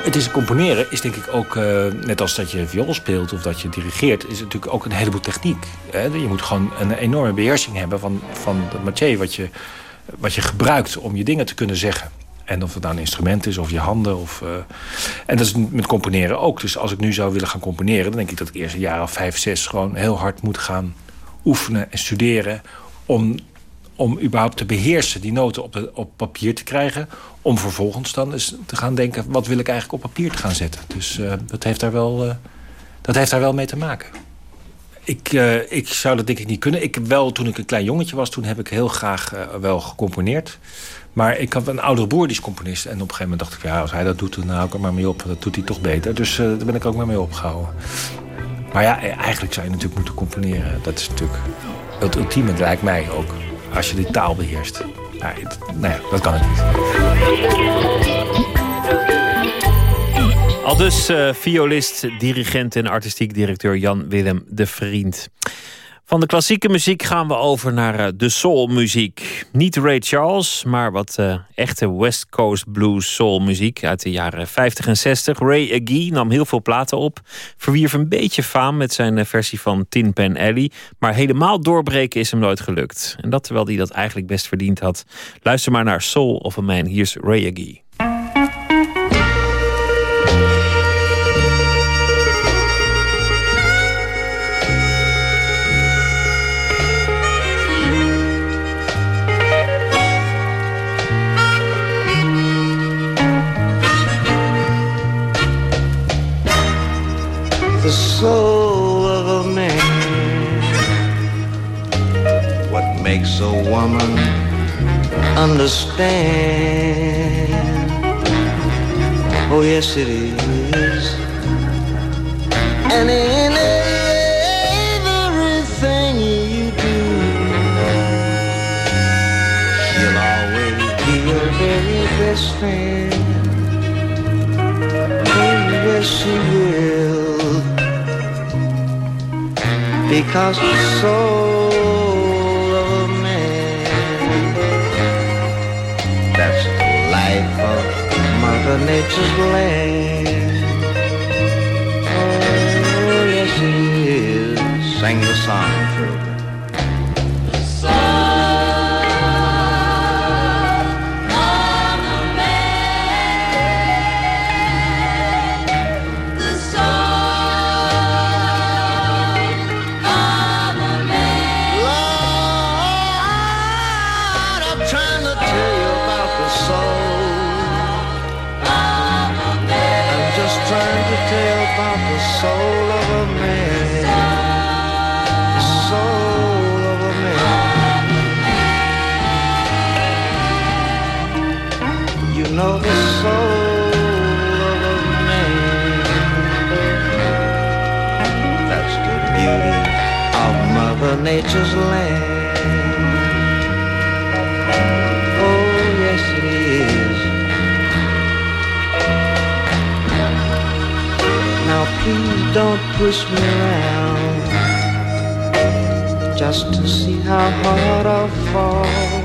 Het is componeren is denk ik ook, uh, net als dat je viool speelt of dat je dirigeert, is natuurlijk ook een heleboel techniek. Hè? Je moet gewoon een enorme beheersing hebben van, van het métier wat je, wat je gebruikt om je dingen te kunnen zeggen. En of het nou een instrument is of je handen. Of, uh... En dat is met componeren ook. Dus als ik nu zou willen gaan componeren, dan denk ik dat ik eerst een jaar of vijf, zes gewoon heel hard moet gaan oefenen en studeren. Om om überhaupt te beheersen, die noten op, de, op papier te krijgen... om vervolgens dan eens te gaan denken... wat wil ik eigenlijk op papier te gaan zetten. Dus uh, dat, heeft daar wel, uh, dat heeft daar wel mee te maken. Ik, uh, ik zou dat denk ik niet kunnen. Ik wel, toen ik een klein jongetje was, toen heb ik heel graag wel gecomponeerd. Maar ik had een oudere broer die is componist. En op een gegeven moment dacht ik, ja, als hij dat doet, dan hou ik er maar mee op. Dat doet hij toch beter. Dus daar ben ik ook maar mee opgehouden. Maar ja, eigenlijk zou je natuurlijk moeten componeren. Dat is natuurlijk het ultieme, lijkt mij ook als je die taal beheerst. Nou, nou ja, dat kan het niet. Al dus uh, violist, dirigent en artistiek directeur Jan Willem de Vriend. Van de klassieke muziek gaan we over naar uh, de soulmuziek. Niet Ray Charles, maar wat uh, echte West Coast blues soulmuziek uit de jaren 50 en 60. Ray Agee nam heel veel platen op, verwierf een beetje faam met zijn uh, versie van Tin Pan Alley, maar helemaal doorbreken is hem nooit gelukt. En dat terwijl hij dat eigenlijk best verdiend had. Luister maar naar Soul of a Man. Hier is Ray Agee. The soul of a man. What makes a woman understand? Oh, yes, it is. And in everything you do, she'll always be your very best friend. Oh, yes, she will. Because the soul of a man that's the life of Mother Nature's land. Oh, yes it is. Sing the song, Mother Nature's land. Oh, yes, it is. Now, please don't push me around just to see how hard I'll fall.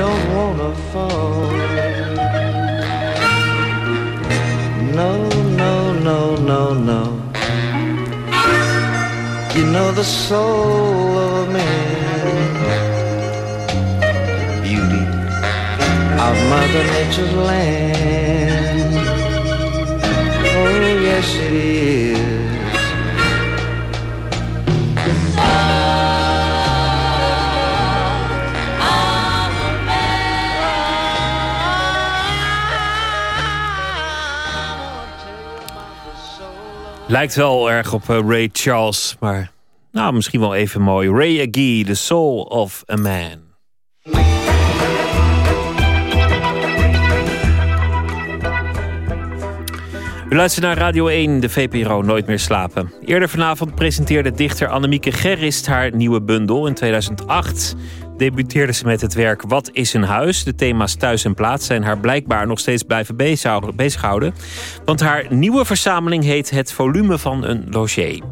Don't wanna fall. No, no, no, no, no. You know the soul of a man, beauty of Mother Nature's land. Oh, yes, it is. Lijkt wel erg op eh, Ray Charles, maar nou, misschien wel even mooi. Ray Agee, The Soul of a Man. U luistert naar Radio 1, de VPRO Nooit meer slapen. Eerder vanavond presenteerde dichter Annemieke Gerrist haar nieuwe bundel. In 2008 debuteerde ze met het werk Wat is een huis? De thema's thuis en plaats zijn haar blijkbaar nog steeds blijven bezighouden-. Want haar nieuwe verzameling heet Het volume van een logier.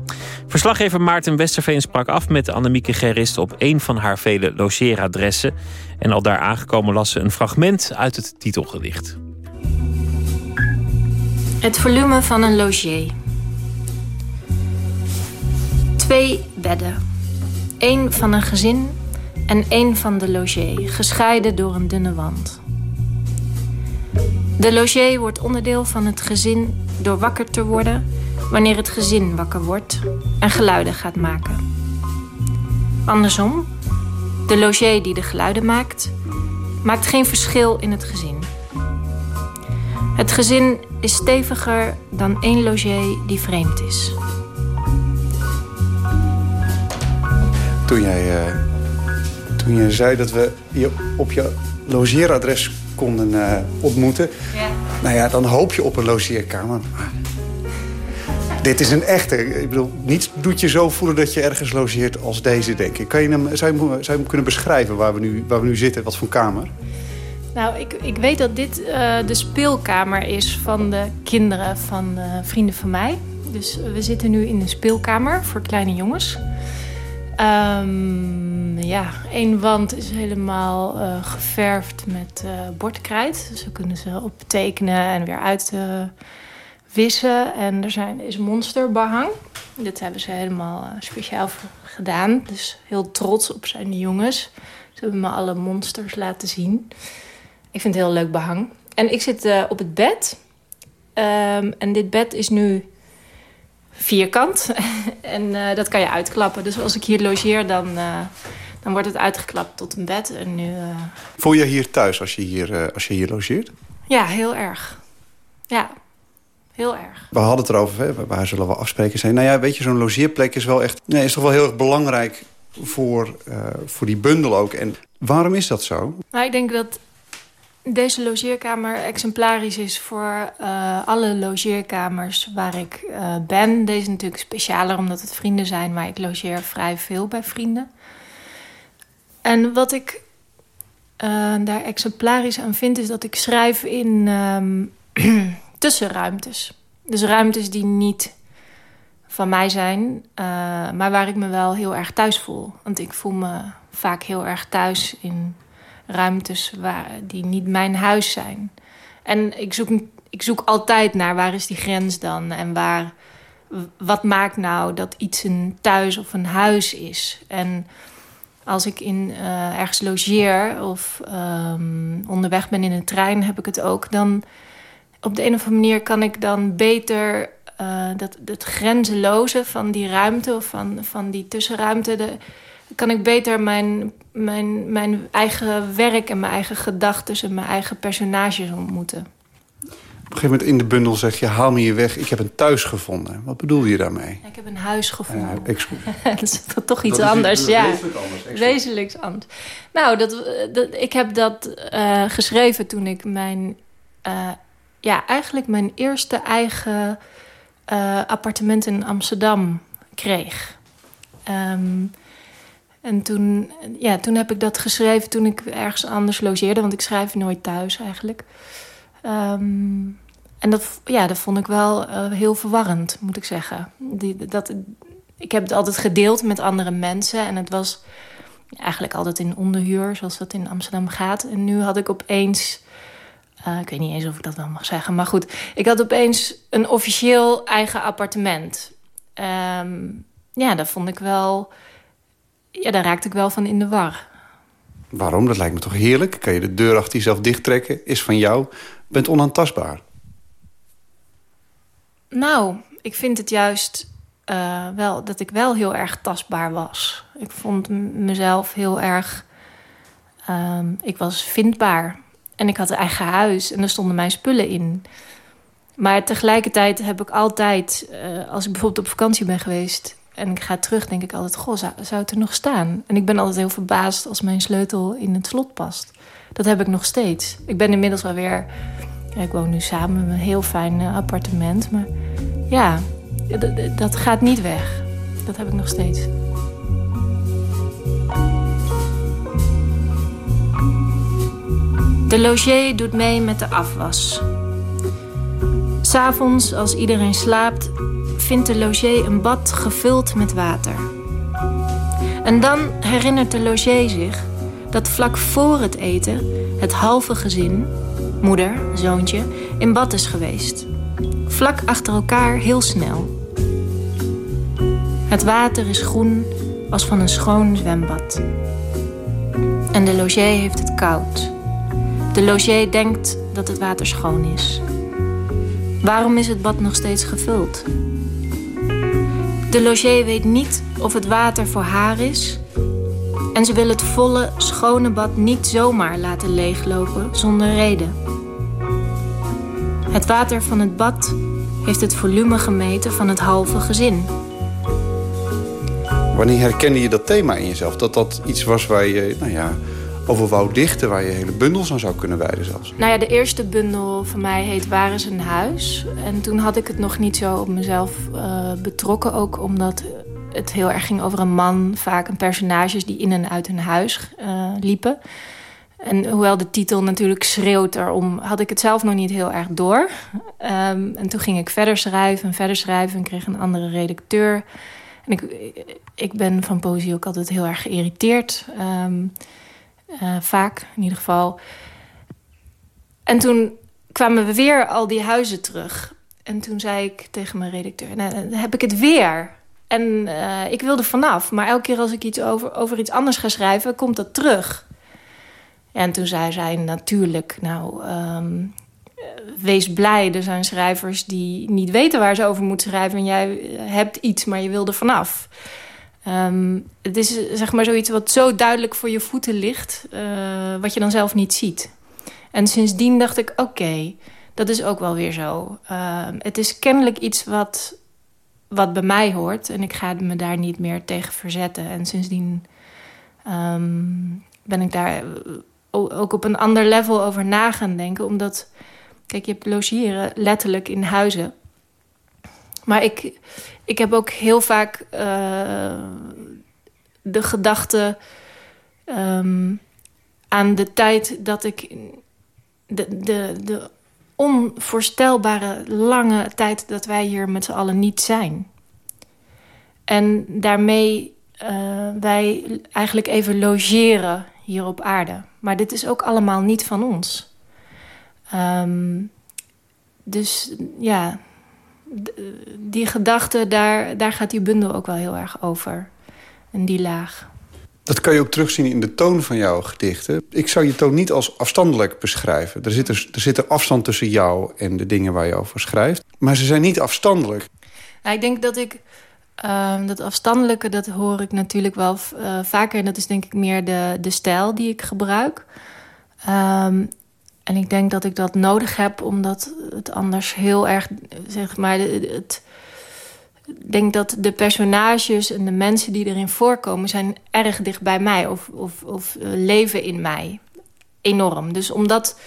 Verslaggever Maarten Westerveen sprak af met Annemieke Gerrist... op een van haar vele logeeradressen. En al daar aangekomen las ze een fragment uit het titelgedicht. Het volume van een logier. Twee bedden. Eén van een gezin en één van de logier, gescheiden door een dunne wand. De logier wordt onderdeel van het gezin door wakker te worden wanneer het gezin wakker wordt en geluiden gaat maken. Andersom, de logier die de geluiden maakt, maakt geen verschil in het gezin. Het gezin is steviger dan één logier die vreemd is. Toen jij, eh, toen jij zei dat we je op je logeeradres konden eh, ontmoeten... Ja. Nou ja, dan hoop je op een logeerkamer. Maar Dit is een echte. Ik bedoel, niets doet je zo voelen dat je ergens logeert als deze, denk ik. Kan je hem, zou, je hem, zou je hem kunnen beschrijven waar we nu, waar we nu zitten? Wat voor kamer? Nou, ik, ik weet dat dit eh, de speelkamer is van de kinderen van eh, vrienden van mij. Dus we zitten nu in een speelkamer voor kleine jongens. Ehm, ja, één wand is helemaal eh, geverfd met eh, bordkrijt. Dus we kunnen ze optekenen en weer uitwissen. en er zijn, is monsterbehang. Dit hebben ze helemaal eh, speciaal gedaan. Dus heel trots op zijn jongens. Ze hebben me alle monsters laten zien. Ik vind het heel leuk behang. En ik zit eh, op het bed. Ehm, en dit bed is nu vierkant. en eh, dat kan je uitklappen. Dus als ik hier logeer, dan, eh, dan wordt het uitgeklapt tot een bed. En nu, eh, Voel je hier thuis als je hier, eh, als je hier logeert? ja, heel erg. Ja, heel erg. We hadden het erover, hè, waar zullen we afspreken zijn? Nou ja, weet je, zo'n logeerplek is wel echt... Nee, is toch wel heel erg belangrijk voor, eh, voor die bundel ook. En waarom is dat zo? Nou, ik denk dat deze logeerkamer exemplarisch is voor uh, alle logeerkamers waar ik uh, ben. Deze is natuurlijk specialer omdat het vrienden zijn, maar ik logeer vrij veel bij vrienden. En wat ik uh, daar exemplarisch aan vind, is dat ik schrijf in um, tussenruimtes. Dus ruimtes die niet van mij zijn, maar waar ik me wel heel erg thuis voel. Want ik voel me vaak heel erg thuis in ruimtes waar, die niet mijn huis zijn. En ik zoek, ik zoek altijd naar waar is die grens dan en waar, wat maakt nou dat iets een thuis of een huis is. En als ik in, uh, ergens logeer of um, onderweg ben in een trein, heb ik het ook. Dan op de een of andere manier kan ik dan beter uh, dat, het grenzeloze van die ruimte of van, van die tussenruimte. De, kan ik beter mijn, mijn, mijn eigen werk en mijn eigen gedachten en mijn eigen personages ontmoeten. Op een gegeven moment in de bundel zeg je, haal me je weg, ik heb een thuis gevonden. Wat bedoel je daarmee? Ik heb een huis gevonden. Ja, dat is toch iets anders, ja. Wezenlijk anders. Wezenlijk anders. Nou, dat, dat, ik heb dat uh, geschreven toen ik mijn... Uh, ja, eigenlijk mijn eerste eigen uh, appartement in Amsterdam kreeg. Um, en toen, ja, toen heb ik dat geschreven toen ik ergens anders logeerde. Want ik schrijf nooit thuis eigenlijk. Um, en dat, ja, dat vond ik wel uh, heel verwarrend, moet ik zeggen. Die, dat, ik heb het altijd gedeeld met andere mensen. En het was eigenlijk altijd in onderhuur, zoals dat in Amsterdam gaat. En nu had ik opeens... Uh, ik weet niet eens of ik dat wel mag zeggen. Maar goed, ik had opeens een officieel eigen appartement. Um, ja, dat vond ik wel ja, daar raakte ik wel van in de war. Waarom? Dat lijkt me toch heerlijk? Kan je de deur achter jezelf dichttrekken? Is van jou? Bent onaantastbaar. Nou, ik vind het juist uh, wel dat ik wel heel erg tastbaar was. Ik vond mezelf heel erg... Um, ik was vindbaar. En ik had een eigen huis en er stonden mijn spullen in. Maar tegelijkertijd heb ik altijd, uh, als ik bijvoorbeeld op vakantie ben geweest en ik ga terug, denk ik altijd, goh, zou, zou het er nog staan? En ik ben altijd heel verbaasd als mijn sleutel in het slot past. Dat heb ik nog steeds. Ik ben inmiddels wel weer... Ik woon nu samen in een heel fijn uh, appartement. Maar ja, dat gaat niet weg. Dat heb ik nog steeds. De logier doet mee met de afwas. S'avonds, als iedereen slaapt, vindt de logier een bad gevuld met water. En dan herinnert de logier zich dat vlak voor het eten het halve gezin, moeder, zoontje, in bad is geweest. Vlak achter elkaar heel snel. Het water is groen als van een schoon zwembad. En de logier heeft het koud. De logier denkt dat het water schoon is. Waarom is het bad nog steeds gevuld? De logier weet niet of het water voor haar is. En ze wil het volle, schone bad niet zomaar laten leeglopen zonder reden. Het water van het bad heeft het volume gemeten van het halve gezin. Wanneer herkende je dat thema in jezelf? Dat dat iets was waar je, nou ja, over wou dichten... waar je hele bundels aan zou kunnen wijden zelfs? Nou ja, de eerste bundel van mij heet Waar is een huis? En toen had ik het nog niet zo op mezelf uh, betrokken. Ook omdat het heel erg ging over een man. Vaak een personages die in en uit een huis uh, liepen. En hoewel de titel natuurlijk schreeuwt erom... had ik het zelf nog niet heel erg door. Um, en toen ging ik verder schrijven en verder schrijven... en kreeg een andere redacteur... En ik, ik ben van poëzie ook altijd heel erg geïrriteerd. Um, uh, vaak in ieder geval. En toen kwamen we weer al die huizen terug. En toen zei ik tegen mijn redacteur, nou, dan heb ik het weer. En uh, ik wilde vanaf. Maar elke keer als ik iets over, over iets anders ga schrijven, komt dat terug. En toen zei zij natuurlijk, nou, um, wees blij. Er zijn schrijvers die niet weten waar ze over moeten schrijven. En jij hebt iets, maar je wil er vanaf. Um, het is zeg maar zoiets wat zo duidelijk voor je voeten ligt... Uh, wat je dan zelf niet ziet. En sindsdien dacht ik, oké, dat is ook wel weer zo. Uh, het is kennelijk iets wat, wat bij mij hoort... en ik ga me daar niet meer tegen verzetten. En sindsdien um, ben ik daar o- ook op een ander level over na gaan denken. Omdat, kijk, je hebt logeren letterlijk in huizen. Maar ik, ik heb ook heel vaak eh, de gedachte ehm, aan de tijd dat ik... De, de, de onvoorstelbare lange tijd dat wij hier met z'n allen niet zijn. En daarmee eh, wij eigenlijk even logeren hier op aarde. Maar dit is ook allemaal niet van ons. Ehm, dus ja, die gedachte, daar, daar gaat die bundel ook wel heel erg over. En die laag. Dat kan je ook terugzien in de toon van jouw gedichten. Ik zou je toon niet als afstandelijk beschrijven. Er zit, er, er zit een afstand tussen jou en de dingen waar je over schrijft. Maar ze zijn niet afstandelijk. Nou, ik denk dat ik... ehm, dat afstandelijke, dat hoor ik natuurlijk wel eh, vaker. En dat is denk ik meer de, de stijl die ik gebruik. Ehm, en ik denk dat ik dat nodig heb, omdat het anders heel erg, zeg maar, het, ik denk dat de personages en de mensen die erin voorkomen... zijn erg dicht bij mij of, of, of eh, leven in mij. Enorm. Dus om dat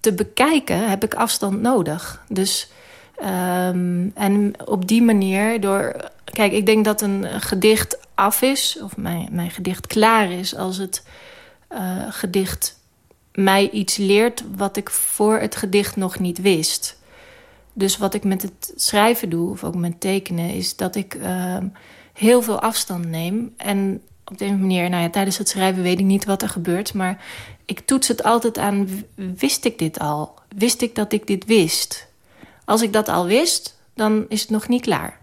te bekijken heb ik afstand nodig. Dus, ehm, en op die manier door... Kijk, ik denk dat een gedicht af is, of mijn, mijn gedicht klaar is... als het eh, gedicht mij iets leert wat ik voor het gedicht nog niet wist. Dus wat ik met het schrijven doe, of ook met tekenen... is dat ik ehm, heel veel afstand neem. En op de een manier, nou ja, tijdens het schrijven weet ik niet wat er gebeurt... maar ik toets het altijd aan, wist ik dit al? Wist ik dat ik dit wist? Als ik dat al wist, dan is het nog niet klaar.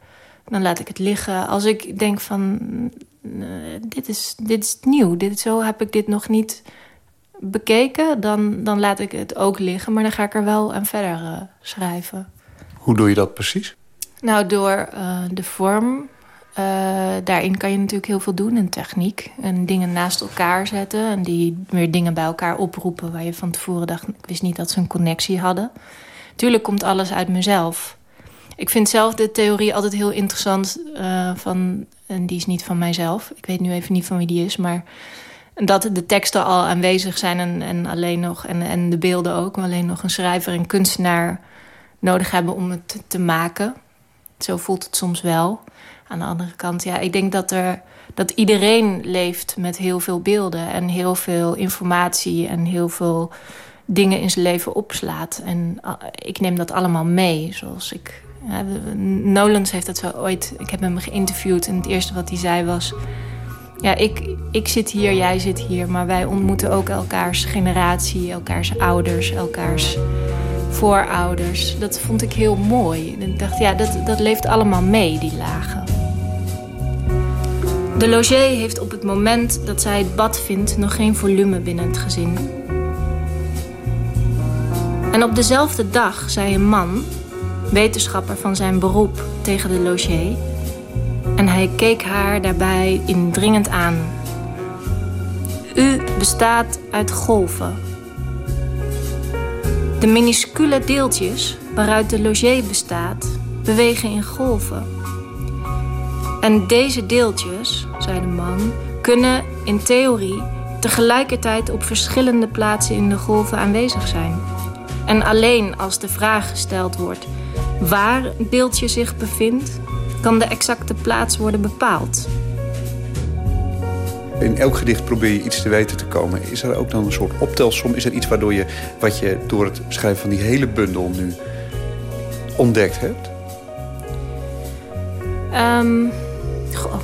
Dan laat ik het liggen. Als ik denk van, dit, is, dit is nieuw, dit, zo heb ik dit nog niet bekeken... Dan, dan laat ik het ook liggen, maar dan ga ik er wel aan verder eh, schrijven. Hoe doe je dat precies? Nou, door eh, de vorm. eh, daarin kan je natuurlijk heel veel doen in techniek. En dingen naast elkaar zetten. En die weer dingen bij elkaar oproepen... waar je van tevoren dacht, ik wist niet dat ze een connectie hadden. Tuurlijk komt alles uit mezelf. Ik vind zelf de theorie altijd heel interessant. van, en die is niet van mijzelf. Ik weet nu even niet van wie die is, maar... Dat de teksten al aanwezig zijn en, en alleen nog, en, en de beelden ook, maar alleen nog een schrijver en kunstenaar nodig hebben om het te, maken. Zo voelt het soms wel. Aan de andere kant, ja, ik denk dat, er, dat iedereen leeft met heel veel beelden en heel veel informatie en heel veel dingen in zijn leven opslaat. En ah, ik neem dat allemaal mee, zoals ik. Nolans heeft dat zo ooit. Ik heb hem geïnterviewd en het eerste wat hij zei was. Ja, ik, ik zit hier, jij zit hier, maar wij ontmoeten ook elkaars generatie, elkaars ouders, elkaars voorouders. Dat vond ik heel mooi. En ik dacht, ja, dat, dat leeft allemaal mee, die lagen. De logé heeft op het moment dat zij het bad vindt nog geen volume binnen het gezin. En op dezelfde dag zei een man, wetenschapper van zijn beroep, tegen de logé. En hij keek haar daarbij indringend aan. U bestaat uit golven. De minuscule deeltjes waaruit de logé bestaat, bewegen in golven. En deze deeltjes, zei de man, kunnen in theorie tegelijkertijd op verschillende plaatsen in de golven aanwezig zijn. En alleen als de vraag gesteld wordt waar een deeltje zich bevindt, kan de exacte plaats worden bepaald. In elk gedicht probeer je iets te weten te komen. Is er ook dan een soort optelsom? Is er iets waardoor je, wat je door het schrijven van die hele bundel nu ontdekt hebt? Ehm, goh.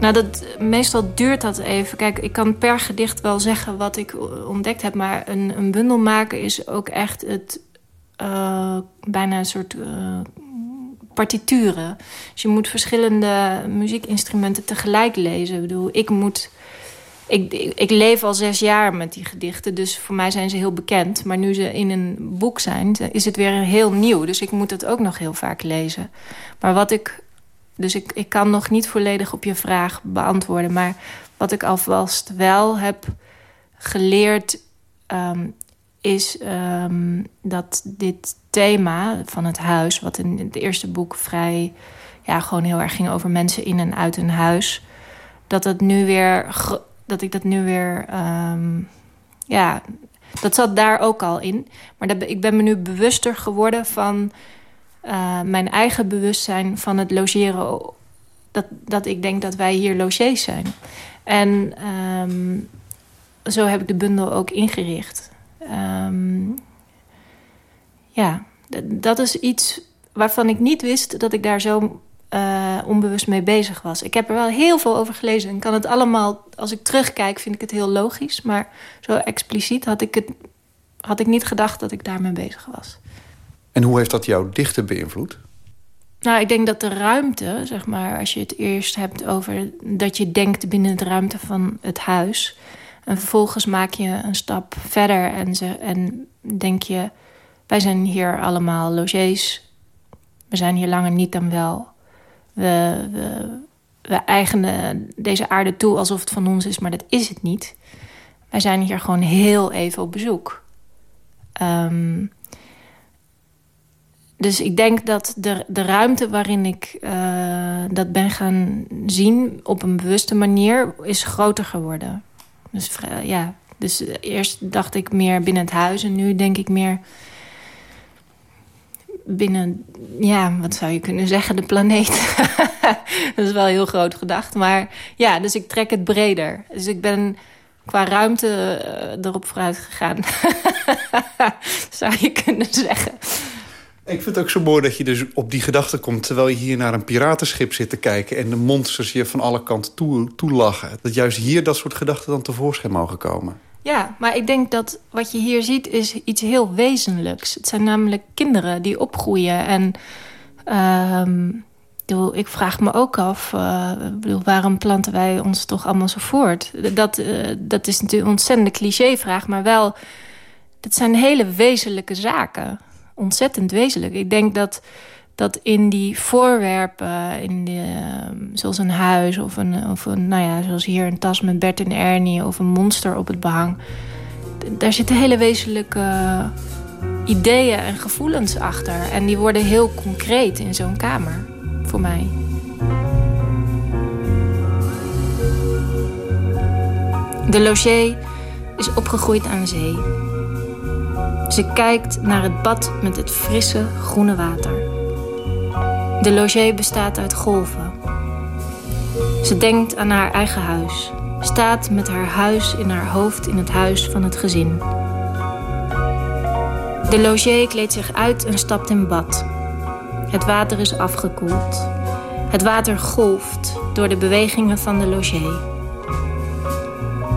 Nou, dat, meestal duurt dat even. Kijk, ik kan per gedicht wel zeggen wat ik ontdekt heb... maar een, een bundel maken is ook echt het... eh, bijna een soort eh, partituren. Dus je moet verschillende muziekinstrumenten tegelijk lezen. Ik bedoel, ik moet... Ik, ik, leef al zes jaar met die gedichten, dus voor mij zijn ze heel bekend. Maar nu ze in een boek zijn, is het weer heel nieuw. Dus ik moet het ook nog heel vaak lezen. Maar wat ik... Dus ik, ik kan nog niet volledig op je vraag beantwoorden. Maar wat ik alvast wel heb geleerd... ehm, is ehm, dat dit thema van het huis... wat in het eerste boek vrij... ja, gewoon heel erg ging over mensen in en uit een huis... dat het nu weer dat ik dat nu weer... ehm, ja, dat zat daar ook al in. Maar dat, ik ben me nu bewuster geworden van eh, mijn eigen bewustzijn van het logeren. Dat, dat ik denk dat wij hier logiers zijn. En ehm, zo heb ik de bundel ook ingericht. Ehm, ja, dat is iets waarvan ik niet wist dat ik daar zo eh, onbewust mee bezig was. Ik heb er wel heel veel over gelezen en kan het allemaal, als ik terugkijk, vind ik het heel logisch. Maar zo expliciet had ik, het, had ik niet gedacht dat ik daarmee bezig was. En hoe heeft dat jouw dichten beïnvloed? Nou, ik denk dat de ruimte, zeg maar, als je het eerst hebt over dat je denkt binnen de ruimte van het huis. En vervolgens maak je een stap verder en, ze, en denk je, wij zijn hier allemaal logiers. We zijn hier langer niet dan wel. We, we, we eigenen deze aarde toe alsof het van ons is, maar dat is het niet. Wij zijn hier gewoon heel even op bezoek. Ehm, dus ik denk dat de, de ruimte waarin ik eh, dat ben gaan zien op een bewuste manier is groter geworden. Dus ja, dus eerst dacht ik meer binnen het huis en nu denk ik meer binnen, ja, wat zou je kunnen zeggen, de planeet. dat is wel heel groot gedacht. Maar ja, dus ik trek het breder. Dus ik ben qua ruimte eh, erop vooruit gegaan. zou je kunnen zeggen. Ik vind het ook zo mooi dat je dus op die gedachte komt... terwijl je hier naar een piratenschip zit te kijken... en de monsters je van alle kanten toe, toelachen. Dat juist hier dat soort gedachten dan tevoorschijn mogen komen. Ja, maar ik denk dat wat je hier ziet is iets heel wezenlijks. Het zijn namelijk kinderen die opgroeien. En ehm, ik vraag me ook af, eh, waarom planten wij ons toch allemaal zo voort? Dat, eh, dat is natuurlijk een ontzettende clichévraag, maar wel... Dat zijn hele wezenlijke zaken. Ontzettend wezenlijk. Ik denk dat, dat in die voorwerpen, in ehm, zoals een huis of een, of een, nou ja, zoals hier een tas met Bert en Ernie of een monster op het behang, daar zitten hele wezenlijke ideeën en gevoelens achter. En die worden heel concreet in zo'n kamer, voor mij. De logier is opgegroeid aan zee. Ze kijkt naar het bad met het frisse groene water. De logier bestaat uit golven. Ze denkt aan haar eigen huis. Staat met haar huis in haar hoofd in het huis van het gezin. De logier kleedt zich uit en stapt in bad. Het water is afgekoeld. Het water golft door de bewegingen van de logier.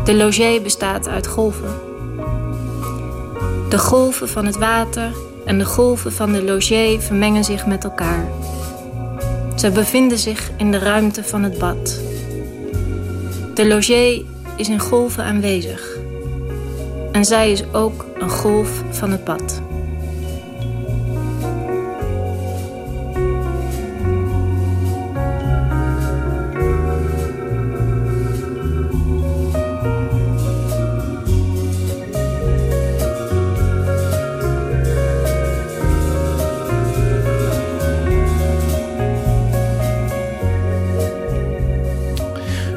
De logier bestaat uit golven. De golven van het water en de golven van de logier vermengen zich met elkaar. Ze bevinden zich in de ruimte van het bad. De logier is in golven aanwezig. En zij is ook een golf van het bad.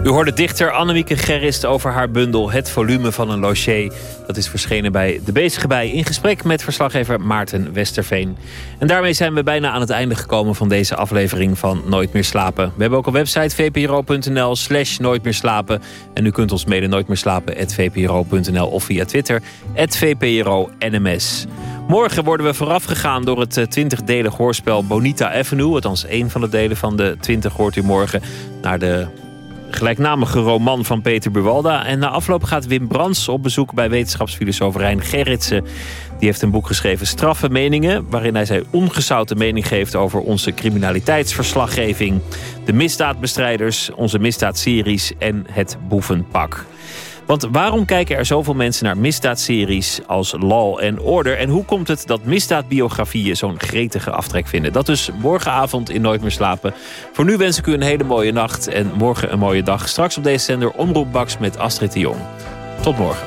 U hoorde dichter Annemieke Gerrist over haar bundel Het volume van een logier. Dat is verschenen bij De Bezige Bij in gesprek met verslaggever Maarten Westerveen. En daarmee zijn we bijna aan het einde gekomen van deze aflevering van Nooit meer slapen. We hebben ook een website vpro.nl slash nooit meer slapen. En u kunt ons mede nooit meer slapen vpro.nl of via Twitter nms. Morgen worden we voorafgegaan door het 20-delig hoorspel Bonita Avenue. Althans één van de delen van de 20 hoort u morgen naar de gelijknamige roman van Peter Buwalda. En na afloop gaat Wim Brands op bezoek bij wetenschapsfilosoof Rijn Gerritsen. Die heeft een boek geschreven, Straffe Meningen... waarin hij zijn ongezouten mening geeft over onze criminaliteitsverslaggeving... de misdaadbestrijders, onze misdaadseries en het boevenpak. Want waarom kijken er zoveel mensen naar misdaadseries als Law and Order? En hoe komt het dat misdaadbiografieën zo'n gretige aftrek vinden? Dat dus morgenavond in Nooit meer slapen. Voor nu wens ik u een hele mooie nacht en morgen een mooie dag. Straks op deze zender Omroep Baks met Astrid de Jong. Tot morgen.